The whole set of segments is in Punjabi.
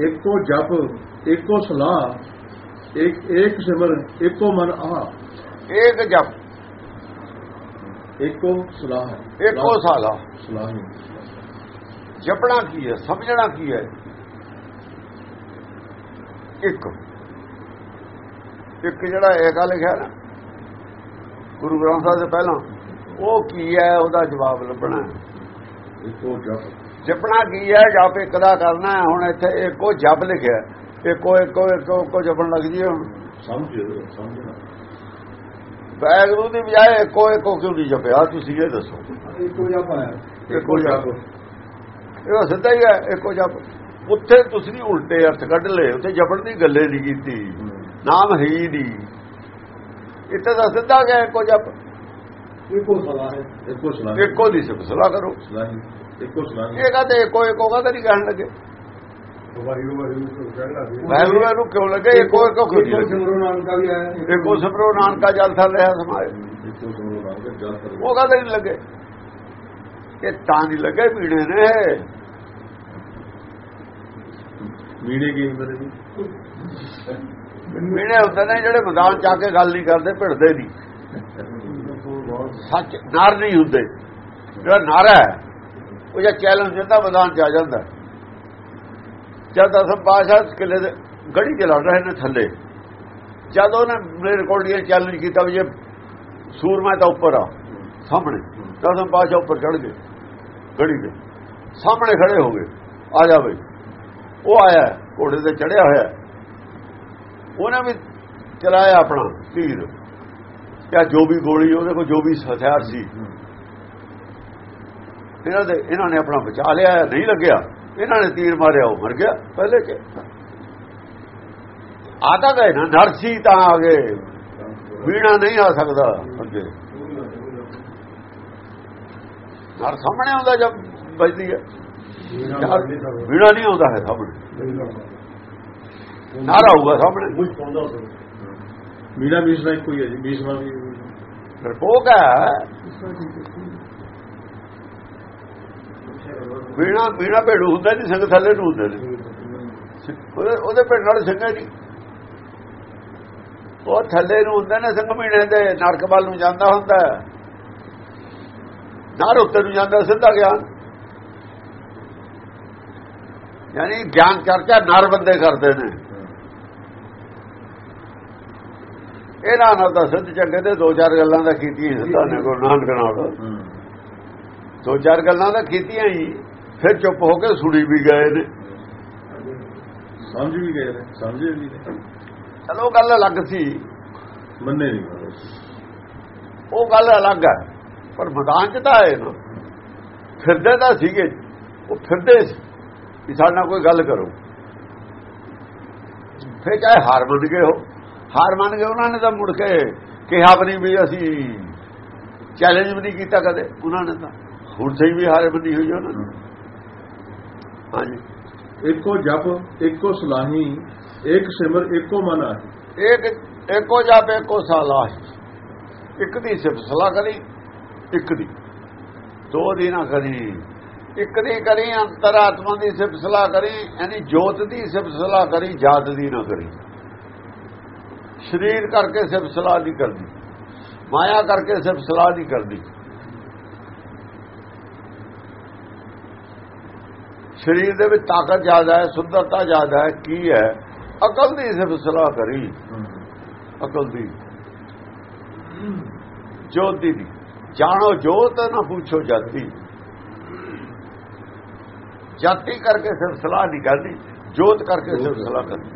ਇੱਕੋ ਜਪ ਇੱਕੋ ਸਲਾਹ ਇੱਕ ਇੱਕ ਸਿਮਰ ਇੱਕੋ ਮਨ ਆ ਏਕ ਜਪ। ਇੱਕੋ ਸਲਾਹ। ਏਕੋ ਸਾਲਾ। ਸਲਾਹ ਹੀ। ਜਪਣਾ ਕੀ ਹੈ? ਸਮਝਣਾ ਕੀ ਹੈ? ਇੱਕ। ਇੱਕ ਜਿਹੜਾ ਏਕਾ ਲਿਖਿਆ ਨਾ ਗੁਰੂ ਗ੍ਰੰਥ ਸਾਹਿਬ ਦੇ ਪਹਿਲਾਂ ਉਹ ਕੀ ਹੈ? ਉਹਦਾ ਜਵਾਬ ਲੱਭਣਾ। ਇੱਕੋ ਜਪ। ਜਪਣਾ ਕੀ ਹੈ? ਜਪ ਇੱਕ ਦਾ ਕਰਨਾ ਹੈ। ਹੁਣ ਇੱਥੇ ਇੱਕੋ ਜਪ ਲਿਖਿਆ ਇੱਕੋ ਇੱਕੋ ਇੱਕੋ ਇੱਕੋ ਜਪਣ ਲੱਗ ਜੀ ਹੁਣ। ਸਮਝ ਸਮਝਣਾ ਵੈਗਰੂ ਦੀ ਬਜਾਏ ਇੱਕੋ ਇੱਕੋ ਕਿਉਂ ਨਹੀਂ ਜਪਿਆ ਤੁਸੀਂ ਇਹ ਦੱਸੋ। ਇੱਕੋ ਜਪ ਹੈ। ਇੱਕੋ ਜਪ। ਇਹ ਸਿੱਧਾ ਹੀ ਹੈ ਇੱਕੋ ਜਪ। ਉੱਥੇ ਤੁਸੀਂ ਉਲਟੇ ਅਰਥ ਕੱਢ ਲਏ। ਉੱਥੇ ਜਪਣ ਦੀ ਗੱਲੇ ਨਹੀਂ ਕੀਤੀ। ਨਾਮ ਹੈ ਨਹੀਂ। ਇੱਥੇ ਤਾਂ ਸਿੱਧਾ ਗਿਆ ਇੱਕੋ ਜਪ? ਇੱਕੋ ਸਲਾਹ ਹੈ। ਇੱਕੋ ਸਲਾਹ ਇੱਕੋ ਦੀ ਸਲਾਹ ਕਰੋ। ਸਲਾਹ ਇੱਕੋ ਸਲਾਹ ਹੀ ਇਹ ਕਹਿੰਦੇ ਇੱਕੋ ਇੱਕੋ ਕਾ ਨਹੀਂ ਕਹਿਣ ਲੱਗੇ। ਵਾਹਿਗੁਰੂ ਵਾਹਿਗੁਰੂ ਕਿਉਂ ਲੱਗੇ? ਇੱਕੋ ਇੱਕੋ ਕਿਉਂ ਲੱਗੇ? ਸਿਮਰੋ ਨਾਨਕਾ ਵੀ ਆਇਆ ਇੱਕੋ ਸਿਮਰੋ ਨਾਨਕਾ ਜਲ ਥਲ ਰਿਹਾ ਸਮਾਏ। ਉਹ ਕਹਿੰਦੇ ਨਹੀਂ ਲੱਗੇ। ਇਹ ਤਾਂ ਨਹੀਂ ਲੱਗੇ ਪੀੜੇ ਨੇ। ਮੀਣੇ ਕੀ ਹੁੰਦੇ ਨੇ ਪੀੜੇ ਹੁੰਦੇ ਨੇ ਜਿਹੜੇ ਮੈਦਾਨ ਚ ਆ ਕੇ ਗੱਲ ਨਹੀਂ ਕਰਦੇ ਭਿੜਦੇ ਨਹੀਂ। ਸੱਚ ਨਰ ਨਹੀਂ ਹੁੰਦੇ। ਜਿਹੜਾ ਨਾਰਾ ਹੈ ਉਹ ਜਾਂ ਚੈਲੰਜ ਦਿੰਦਾ, ਮੈਦਾਨ ਚ ਆ ਜਾਂਦਾ। ਜਦ ਅਸਮ ਪਾਸ਼ਾ ਕਿਲੇ ਦੇ ਗੜੀ 'ਚ ਲੜ ਰਹੇ ਨੇ ਥੱਲੇ। ਜਦ ਉਹਨੇ ਮੇਰੇ ਰਿਕਾਰਡੀਆਂ ਚੈਲੰਜ ਕੀਤਾ ਵੀ ਜੇ ਸੂਰਮਾ ਤਾਂ ਉੱਪਰ ਆ, ਸਾਹਮਣੇ। ਦਸਮ ਪਾਸ਼ਾ ਉੱਪਰ ਚੜ ਗਏ, ਗੜੀ 'ਤੇ। ਸਾਹਮਣੇ ਖੜੇ ਹੋ ਗਏ, ਆ ਜਾ ਬਈ। ਉਹ ਆਇਆ, ਘੋੜੇ ਤੇ ਚੜਿਆ ਹੋਇਆ। ਉਹਨੇ ਵੀ ਚਲਾਇਆ ਆਪਣਾ ਤੀਰ। ਜਾਂ ਜੋ ਵੀ ਗੋਲੀ, ਉਹਦੇ ਕੋਲ ਜੋ ਵੀ ਹਥਿਆਰ ਸੀ। ਇਹਨਾਂ ਦੇ ਇਹਨਾਂ ਨੇ ਆਪਣਾ ਬਚਾ ਲਿਆ ਨਹੀਂ ਲੱਗਿਆ। ਇਹਨਾਂ ਨੇ ਤੀਰ ਮਾਰਿਆ ਉਹ ਮਰ ਗਿਆ ਪਹਿਲੇ ਚ। ਆਦਾ ਗਏ ਨਾ ਨਰਸੀ ਤਾਂ ਆ ਗਏ ਵੀਣਾ ਨਹੀਂ ਆ ਸਕਦਾ ਅੱਗੇ। ਨਰ ਸਾਹਮਣੇ ਆਉਂਦਾ ਜਦ ਵੱਜਦੀ ਹੈ? ਵੀਣਾ ਨਹੀਂ ਆਉਂਦਾ ਹੈ ਸਾਹਮਣੇ। ਨਾਰਾ ਆਊਗਾ ਸਾਹਮਣੇ। ਮੀਣਾ ਮੀਸਣਾ ਇੱਕੋ ਹੀ ਹੈ ਜੀ ਮੀਸਣਾ ਵੀ ਫਿਰ ਹੈ ਵੀਣਾ ਵੀਣਾ ਭੇੜੂ ਹੁੰਦਾ ਨਹੀਂ ਸੰਗ ਥੱਲੇ ਨੂੰ ਹੁੰਦੇ ਨੇ ਉਹਦੇ ਉਹਦੇ ਭੇੜ ਨਾਲ ਸਿੰਘਾ ਜੀ। ਉਹ ਥੱਲੇ ਨੂੰ ਹੁੰਦੇ ਨੇ ਸਿੰਘ ਮੀਣੇ ਦੇ ਨਰਕ ਵੱਲ ਨੂੰ ਜਾਂਦਾ ਹੁੰਦਾ। ਨਰ ਉੱਤੇ ਨੂੰ ਜਾਂਦਾ ਸਿੱਧਾ ਗਿਆਨ। ਯਾਨੀ ਗਿਆਨ ਚਰਚਾ ਨਰ ਬੰਦੇ ਕਰਦੇ ਨੇ। ਇਹਨਾਂ ਨਾਲ ਤਾਂ ਸਿੱਧ ਚੰਗੇ ਤੇ ਦੋ ਚਾਰ ਗੱਲਾਂ ਦਾ ਕੀਤੀਆਂ ਸਿੱਧਾ ਨੇ ਗੁਰੂ ਨਾਨਕ ਨਾਲ। ਦੋ ਚਾਰ ਗੱਲਾਂ ਦਾ ਕੀਤੀਆਂ ਹੀ। ਫਿਰ ਚੁੱਪ ਹੋ ਕੇ ਸੁਣੀ ਵੀ ਗਏ ਨੇ। ਸਮਝ ਵੀ ਗਏ ਨੇ ਸਮਝੇ ਵੀ ਨੇ। ਚਲੋ ਗੱਲ ਅਲੱਗ ਸੀ। ਮੰਨੇ ਨਹੀਂ ਉਹ ਗੱਲ ਅਲੱਗ ਹੈ ਪਰ ਮੈਦਾਨ ਚ ਤਾਂ ਆਏ ਨਾ। ਫਿਰਦੇ ਤਾਂ ਸੀਗੇ ਉਹ ਫਿਰਦੇ ਸੀ ਕਿ ਸਾਡੇ ਨਾਲ ਕੋਈ ਗੱਲ ਕਰੋ। ਫਿਰ ਚਾਹੇ ਹਾਰ ਮੰਨ ਗਏ ਹੋ। ਹਾਰ ਮੰਨ ਗਏ ਉਹਨਾਂ ਨੇ ਤਾਂ ਮੁੜ ਕੇ ਕਿਹਾ ਵੀ ਨਹੀਂ ਵੀ ਅਸੀਂ ਚੈਲੰਜ ਵੀ ਨਹੀਂ ਕੀਤਾ ਕਦੇ। ਉਹਨਾਂ ਨੇ ਤਾਂ ਹੁਣ ਸਹੀ ਵੀ ਹਾਰ ਮੰਨੀ ਹੋਈ ਉਹਨਾਂ ਨੇ। ਹਾਂਜੀ। ਇੱਕੋ ਜਪ ਇੱਕੋ ਸਲਾਹੀ ਇੱਕ ਸਿਮਰ ਇੱਕੋ ਮਨ ਆਹੀ। ਇੱਕ ਇੱਕੋ ਜਾਪ ਇੱਕੋ ਸਾਲਾ ਇੱਕ ਦੀ ਸਿਫਤ ਸਲਾਹ ਕਰੀ ਇੱਕ ਦੀ। ਦੋ ਦੀ ਨਾ ਕਰੀ। ਇੱਕ ਦੀ ਕਰੀ ਅੰਤਰਾਤਮਾ ਦੀ ਸਿਫਤ ਸਲਾਹ ਕਰੀ ਯਾਨੀ ਜੋਤ ਦੀ ਸਿਫਤ ਸਲਾਹ ਕਰੀ ਜਾਤ ਦੀ ਨਾ ਕਰੀ। ਸਰੀਰ ਕਰਕੇ ਸਿਫਤ ਸਲਾਹ ਨਹੀਂ ਕਰਦੀ। ਮਾਇਆ ਕਰਕੇ ਸਿਫਤ ਸਲਾਹ ਨਹੀਂ ਕਰਦੀ। ਸਰੀਰ ਦੇ ਵਿੱਚ ਤਾਕਤ ਜ਼ਿਆਦਾ ਹੈ, ਸੁੰਦਰਤਾ ਜ਼ਿਆਦਾ ਹੈ, ਕੀ ਹੈ? ਅਕਲ ਦੀ ਸਿਰਫ ਸਲਾਹ ਕਰੀ। ਅਕਲ ਦੀ। ਜੋਤ ਦੀ ਜਾਣੋ ਜੋਤ ਨਾ ਪੁੱਛੋ ਜਾਤੀ। ਜਾਤੀ ਕਰਕੇ ਸਿਰਫ ਸਲਾਹ ਨਹੀਂ ਕਰਦੀ ਜੋਤ ਕਰਕੇ ਸਿਰਫ ਸਲਾਹ ਕਰਦੀ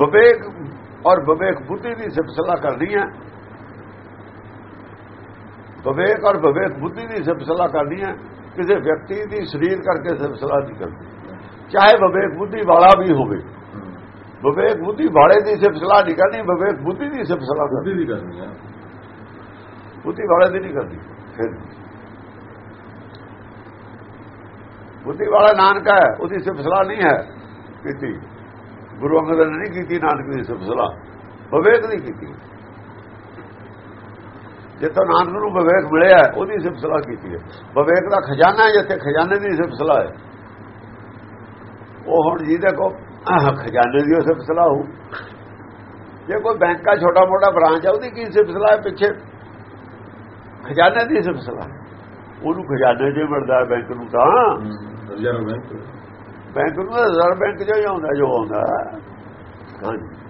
ਵਿਵੇਕ ਔਰ ਵਿਵੇਕ ਬੁੱਧੀ ਦੀ ਸਿਰਫ ਸਲਾਹ ਕਰਦੀ ਹੈ। ਵਿਵੇਕ ਔਰ ਵਿਵੇਕ ਬੁੱਧੀ ਦੀ ਸਿਰਫ ਸਲਾਹ ਕਰਦੀ ਹੈ। ਕਿਸੇ ਵਿਅਕਤੀ ਦੀ ਸਰੀਰ ਕਰਕੇ ਸਲਾਹ ਨਹੀਂ ਕਰਦੀ। ਚਾਹੇ ਵਿਵੇਕ ਬੁੱਧੀ ਵਾਲਾ ਵੀ ਹੋਵੇ। ਵਿਵੇਕ ਬੁੱਧੀ ਵਾਲੇ ਦੀ ਸਲਾਹ ਨਹੀਂ ਕਰਨੀ ਵਿਵੇਕ ਬੁੱਧੀ ਦੀ ਕਰਦੀ ਬੁੱਧੀ ਦੀ ਕਰਨੀ ਆ। ਬੁੱਧੀ ਵਾਲੇ ਦੀ ਨਹੀਂ ਕਰਦੀ ਫਿਰ ਬੁੱਧੀ ਵਾਲਾ ਨਾਨਕ ਹੈ ਉਹਦੀ ਸਲਾਹ ਨਹੀਂ ਹੈ ਕੀਤੀ। ਗੁਰੂ ਅੰਗਦ ਨੇ ਨਹੀਂ ਕੀਤੀ ਨਾਨਕ ਦੀ ਸਲਾਹ। ਵਿਵੇਕ ਨਹੀਂ ਕੀਤੀ। ਜਿੱਥੋਂ ਨਾਨਕ ਨੂੰ ਵਿਵੇਕ ਮਿਲਿਆ ਉਹਦੀ ਸਿਰਫ ਸਲਾਹ ਕੀਤੀ ਹੈ। ਵਿਵੇਕ ਦਾ ਖਜ਼ਾਨਾ ਹੈ ਜਿੱਥੇ ਖਜ਼ਾਨੇ ਦੀ ਸਿਰਫ ਸਲਾਹ ਹੈ। ਉਹ ਹੁਣ ਜਿਹਦੇ ਕੋ ਆਹ ਖਜ਼ਾਨੇ ਦੀ ਉਸੇ ਫਸਲਾ ਹੋ ਜੇ ਕੋਈ ਬੈਂਕ ਦਾ ਛੋਟਾ ਮੋਟਾ ਬ੍ਰਾਂਚ ਆ ਉਹਦੀ ਕੀ ਸਿਫਸਲਾ ਹੈ ਪਿੱਛੇ? ਖਜ਼ਾਨੇ ਦੀ ਸਿਫਸਲਾ ਉਹਨੂੰ ਖਜ਼ਾਨੇ 'ਚ ਮਿਲਦਾ ਬੈਂਕ ਨੂੰ ਤਾਂ। Reserve bank. ਨੂੰ ਰਿਜ਼ਰਵ ਬੈਂਕ ਜੋ ਹੀ ਆਉਂਦਾ ਜੋ ਆਉਂਦਾ ਹਾਂਜੀ।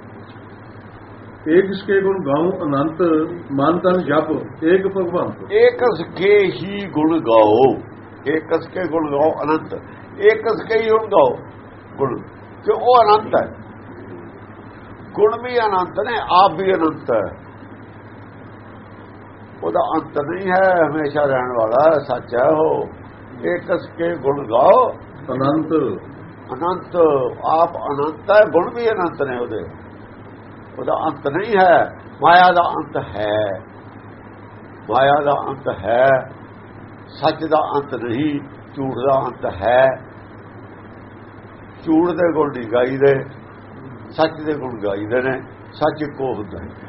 ਏਕ ਇਸਕੇ ਗੁਣ ਗਾਉ ਅਨੰਤ ਮਨ ਤਨ ਜਪ ਏਕ ਭਗਵੰਤ ਏਕਸ ਕੇ ਹੀ ਗੁਣ ਗਾਓ ਏਕਸ ਕੇ ਗੁਣ ਗਾਓ ਅਨੰਤ ਏਕਸ ਕੇ ਹੀ ਗੁਣ ਗਾਓ ਗੁਣ ਕਿ ਉਹ ਅਨੰਤ ਹੈ ਗੁਣ ਵੀ ਅਨੰਤ ਨੇ ਆਪ ਵੀ ਅਨੰਤ ਹੈ ਉਹਦਾ ਅੰਤ ਨਹੀਂ ਹੈ ਹਮੇਸ਼ਾ ਰਹਿਣ ਵਾਲਾ ਸੱਚ ਹੈ ਉਹ ਏਕਸ ਕੇ ਗੁਣ ਗਾਓ ਅਨੰਤ ਅਨੰਤ ਆਪ ਅਨੰਤ ਹੈ ਗੁਣ ਵੀ ਅਨੰਤ ਨੇ ਉਹਦੇ ਉਹਦਾ ਅੰਤ ਨਹੀਂ ਹੈ, ਮਾਇਆ ਦਾ ਅੰਤ ਹੈ। ਮਾਇਆ ਦਾ ਅੰਤ ਹੈ, ਸੱਚ ਦਾ ਅੰਤ ਨਹੀਂ, ਝੂਠ ਦਾ ਅੰਤ ਹੈ। ਝੂਠ ਦੇ ਗੁਣ ਨਹੀਂ ਗਾਈਦੇ, ਸੱਚ ਦੇ ਗੁਣ ਗਾਈਦੇ ਨੇ, ਸੱਚ ਇੱਕੋ ਹੁੰਦਾ ਹੈ।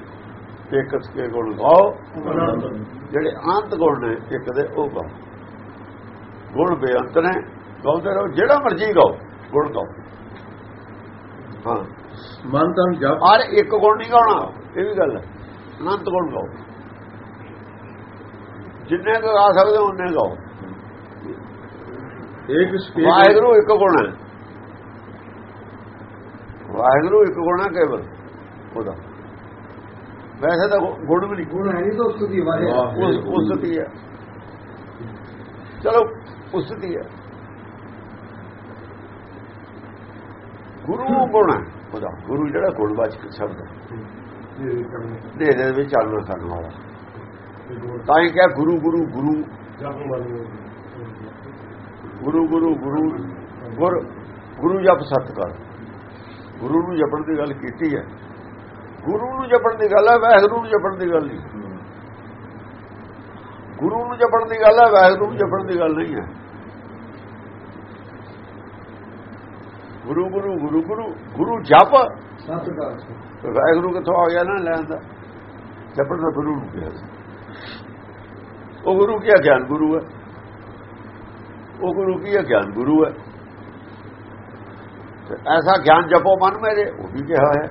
ਇੱਕ ਕੇ ਗੁਣ ਗਾਓ, ਜਿਹੜੇ ਅੰਤ ਗੁਣ ਨੇ, ਇੱਕ ਦੇ ਉਹ ਗਾਓ। ਗੁਣ ਬੇਅੰਤ ਨੇ, ਗਾਉਂਦੇ ਰਹੋ, ਜਿਹੜਾ ਮਰਜ਼ੀ ਗਾਓ, ਗੁਣ ਗਾਓ। ਹਾਂ। ਮਨ ਤਨ ਜਪ। ਔਰ ਇੱਕ ਗੁਣ ਨਹੀਂ ਗਾਉਣਾ ਇਹ ਵੀ ਗੱਲ ਹੈ। ਅਨੰਤ ਗੁਣ ਗਾਓ। ਜਿੰਨੇ ਕੁ ਗਾ ਸਕਦੇ ਹੋ ਉਹਨੇ ਗਾਓ। ਏਕ ਇਸਕੇ ਵਾਹਿਗੁਰੂ ਇੱਕ ਗੁਣ ਹੈ। ਵਾਹਿਗੁਰੂ ਇੱਕ ਗੁਣ ਹੈ ਕੇਵਲ ਉਹਦਾ। ਵੈਸੇ ਤਾਂ ਗੁਣ ਵੀ ਨਹੀਂ। ਗੁਣ ਹੈ ਨਹੀਂ ਤਾਂ ਉਸ ਦੀ। ਉਸ ਉਸ ਦੀ ਹੈ। ਚਲੋ ਉਸ ਦੀ ਹੈ। ਗੁਰੂ ਗੁਣ ਹੈ। ਉਹਦਾ ਗੁਰੂ ਜਿਹੜਾ ਗੁਣਵਾਚਕ ਸ਼ਬਦ ਹੈ। ਦੇ ਦੇ ਵਿੱਚ ਚੱਲਣਾ ਕਰਨ ਵਾਲਾ ਤਾਂ ਹੀ ਕਿਹਾ ਗੁਰੂ ਗੁਰੂ ਗੁਰੂ। ਗੁਰੂ ਗੁਰੂ ਗੁਰੂ ਗੁਰ ਗੁਰੂ ਜਪ ਸਤ ਕਰ ਗੁਰੂ ਨੂੰ ਜਪਣ ਦੀ ਗੱਲ ਕੀਤੀ ਹੈ। ਗੁਰੂ ਨੂੰ ਜਪਣ ਦੀ ਗੱਲ ਹੈ ਵਾਹਿਗੁਰੂ ਨੂੰ ਜਪਣ ਦੀ ਗੱਲ ਨਹੀਂ। ਗੁਰੂ ਨੂੰ ਜਪਣ ਦੀ ਗੱਲ ਹੈ ਵਾਹਿਗੁਰੂ ਨੂੰ ਜਪਣ ਦੀ ਗੱਲ ਨਹੀਂ ਹੈ। ਗੁਰੂ ਗੁਰੂ ਗੁਰੂ ਗੁਰੂ ਗੁਰੂ ਜਪ। ਸਤ ਦਾ ਤੇ ਵਾਹਿਗੁਰੂ ਕਿੱਥੋਂ ਆ ਗਿਆ ਨਾ ਲੈਣ ਦਾ? ਜਪਣ ਦਾ ਗੁਰੂ ਨੂੰ ਕਿਹਾ। ਉਹ ਗੁਰੂ ਕੀ ਹੈ? ਗਿਆਨ ਗੁਰੂ ਹੈ ਉਹ ਗੁਰੂ ਕੀ ਹੈ ਗਿਆਨ ਗੁਰੂ ਹੈ ਤੇ ਐਸਾ ਗਿਆਨ ਜਪੋ ਮਨ ਮੇਰੇ ਉਹ ਵੀ ਕਿਹਾ ਹੈ।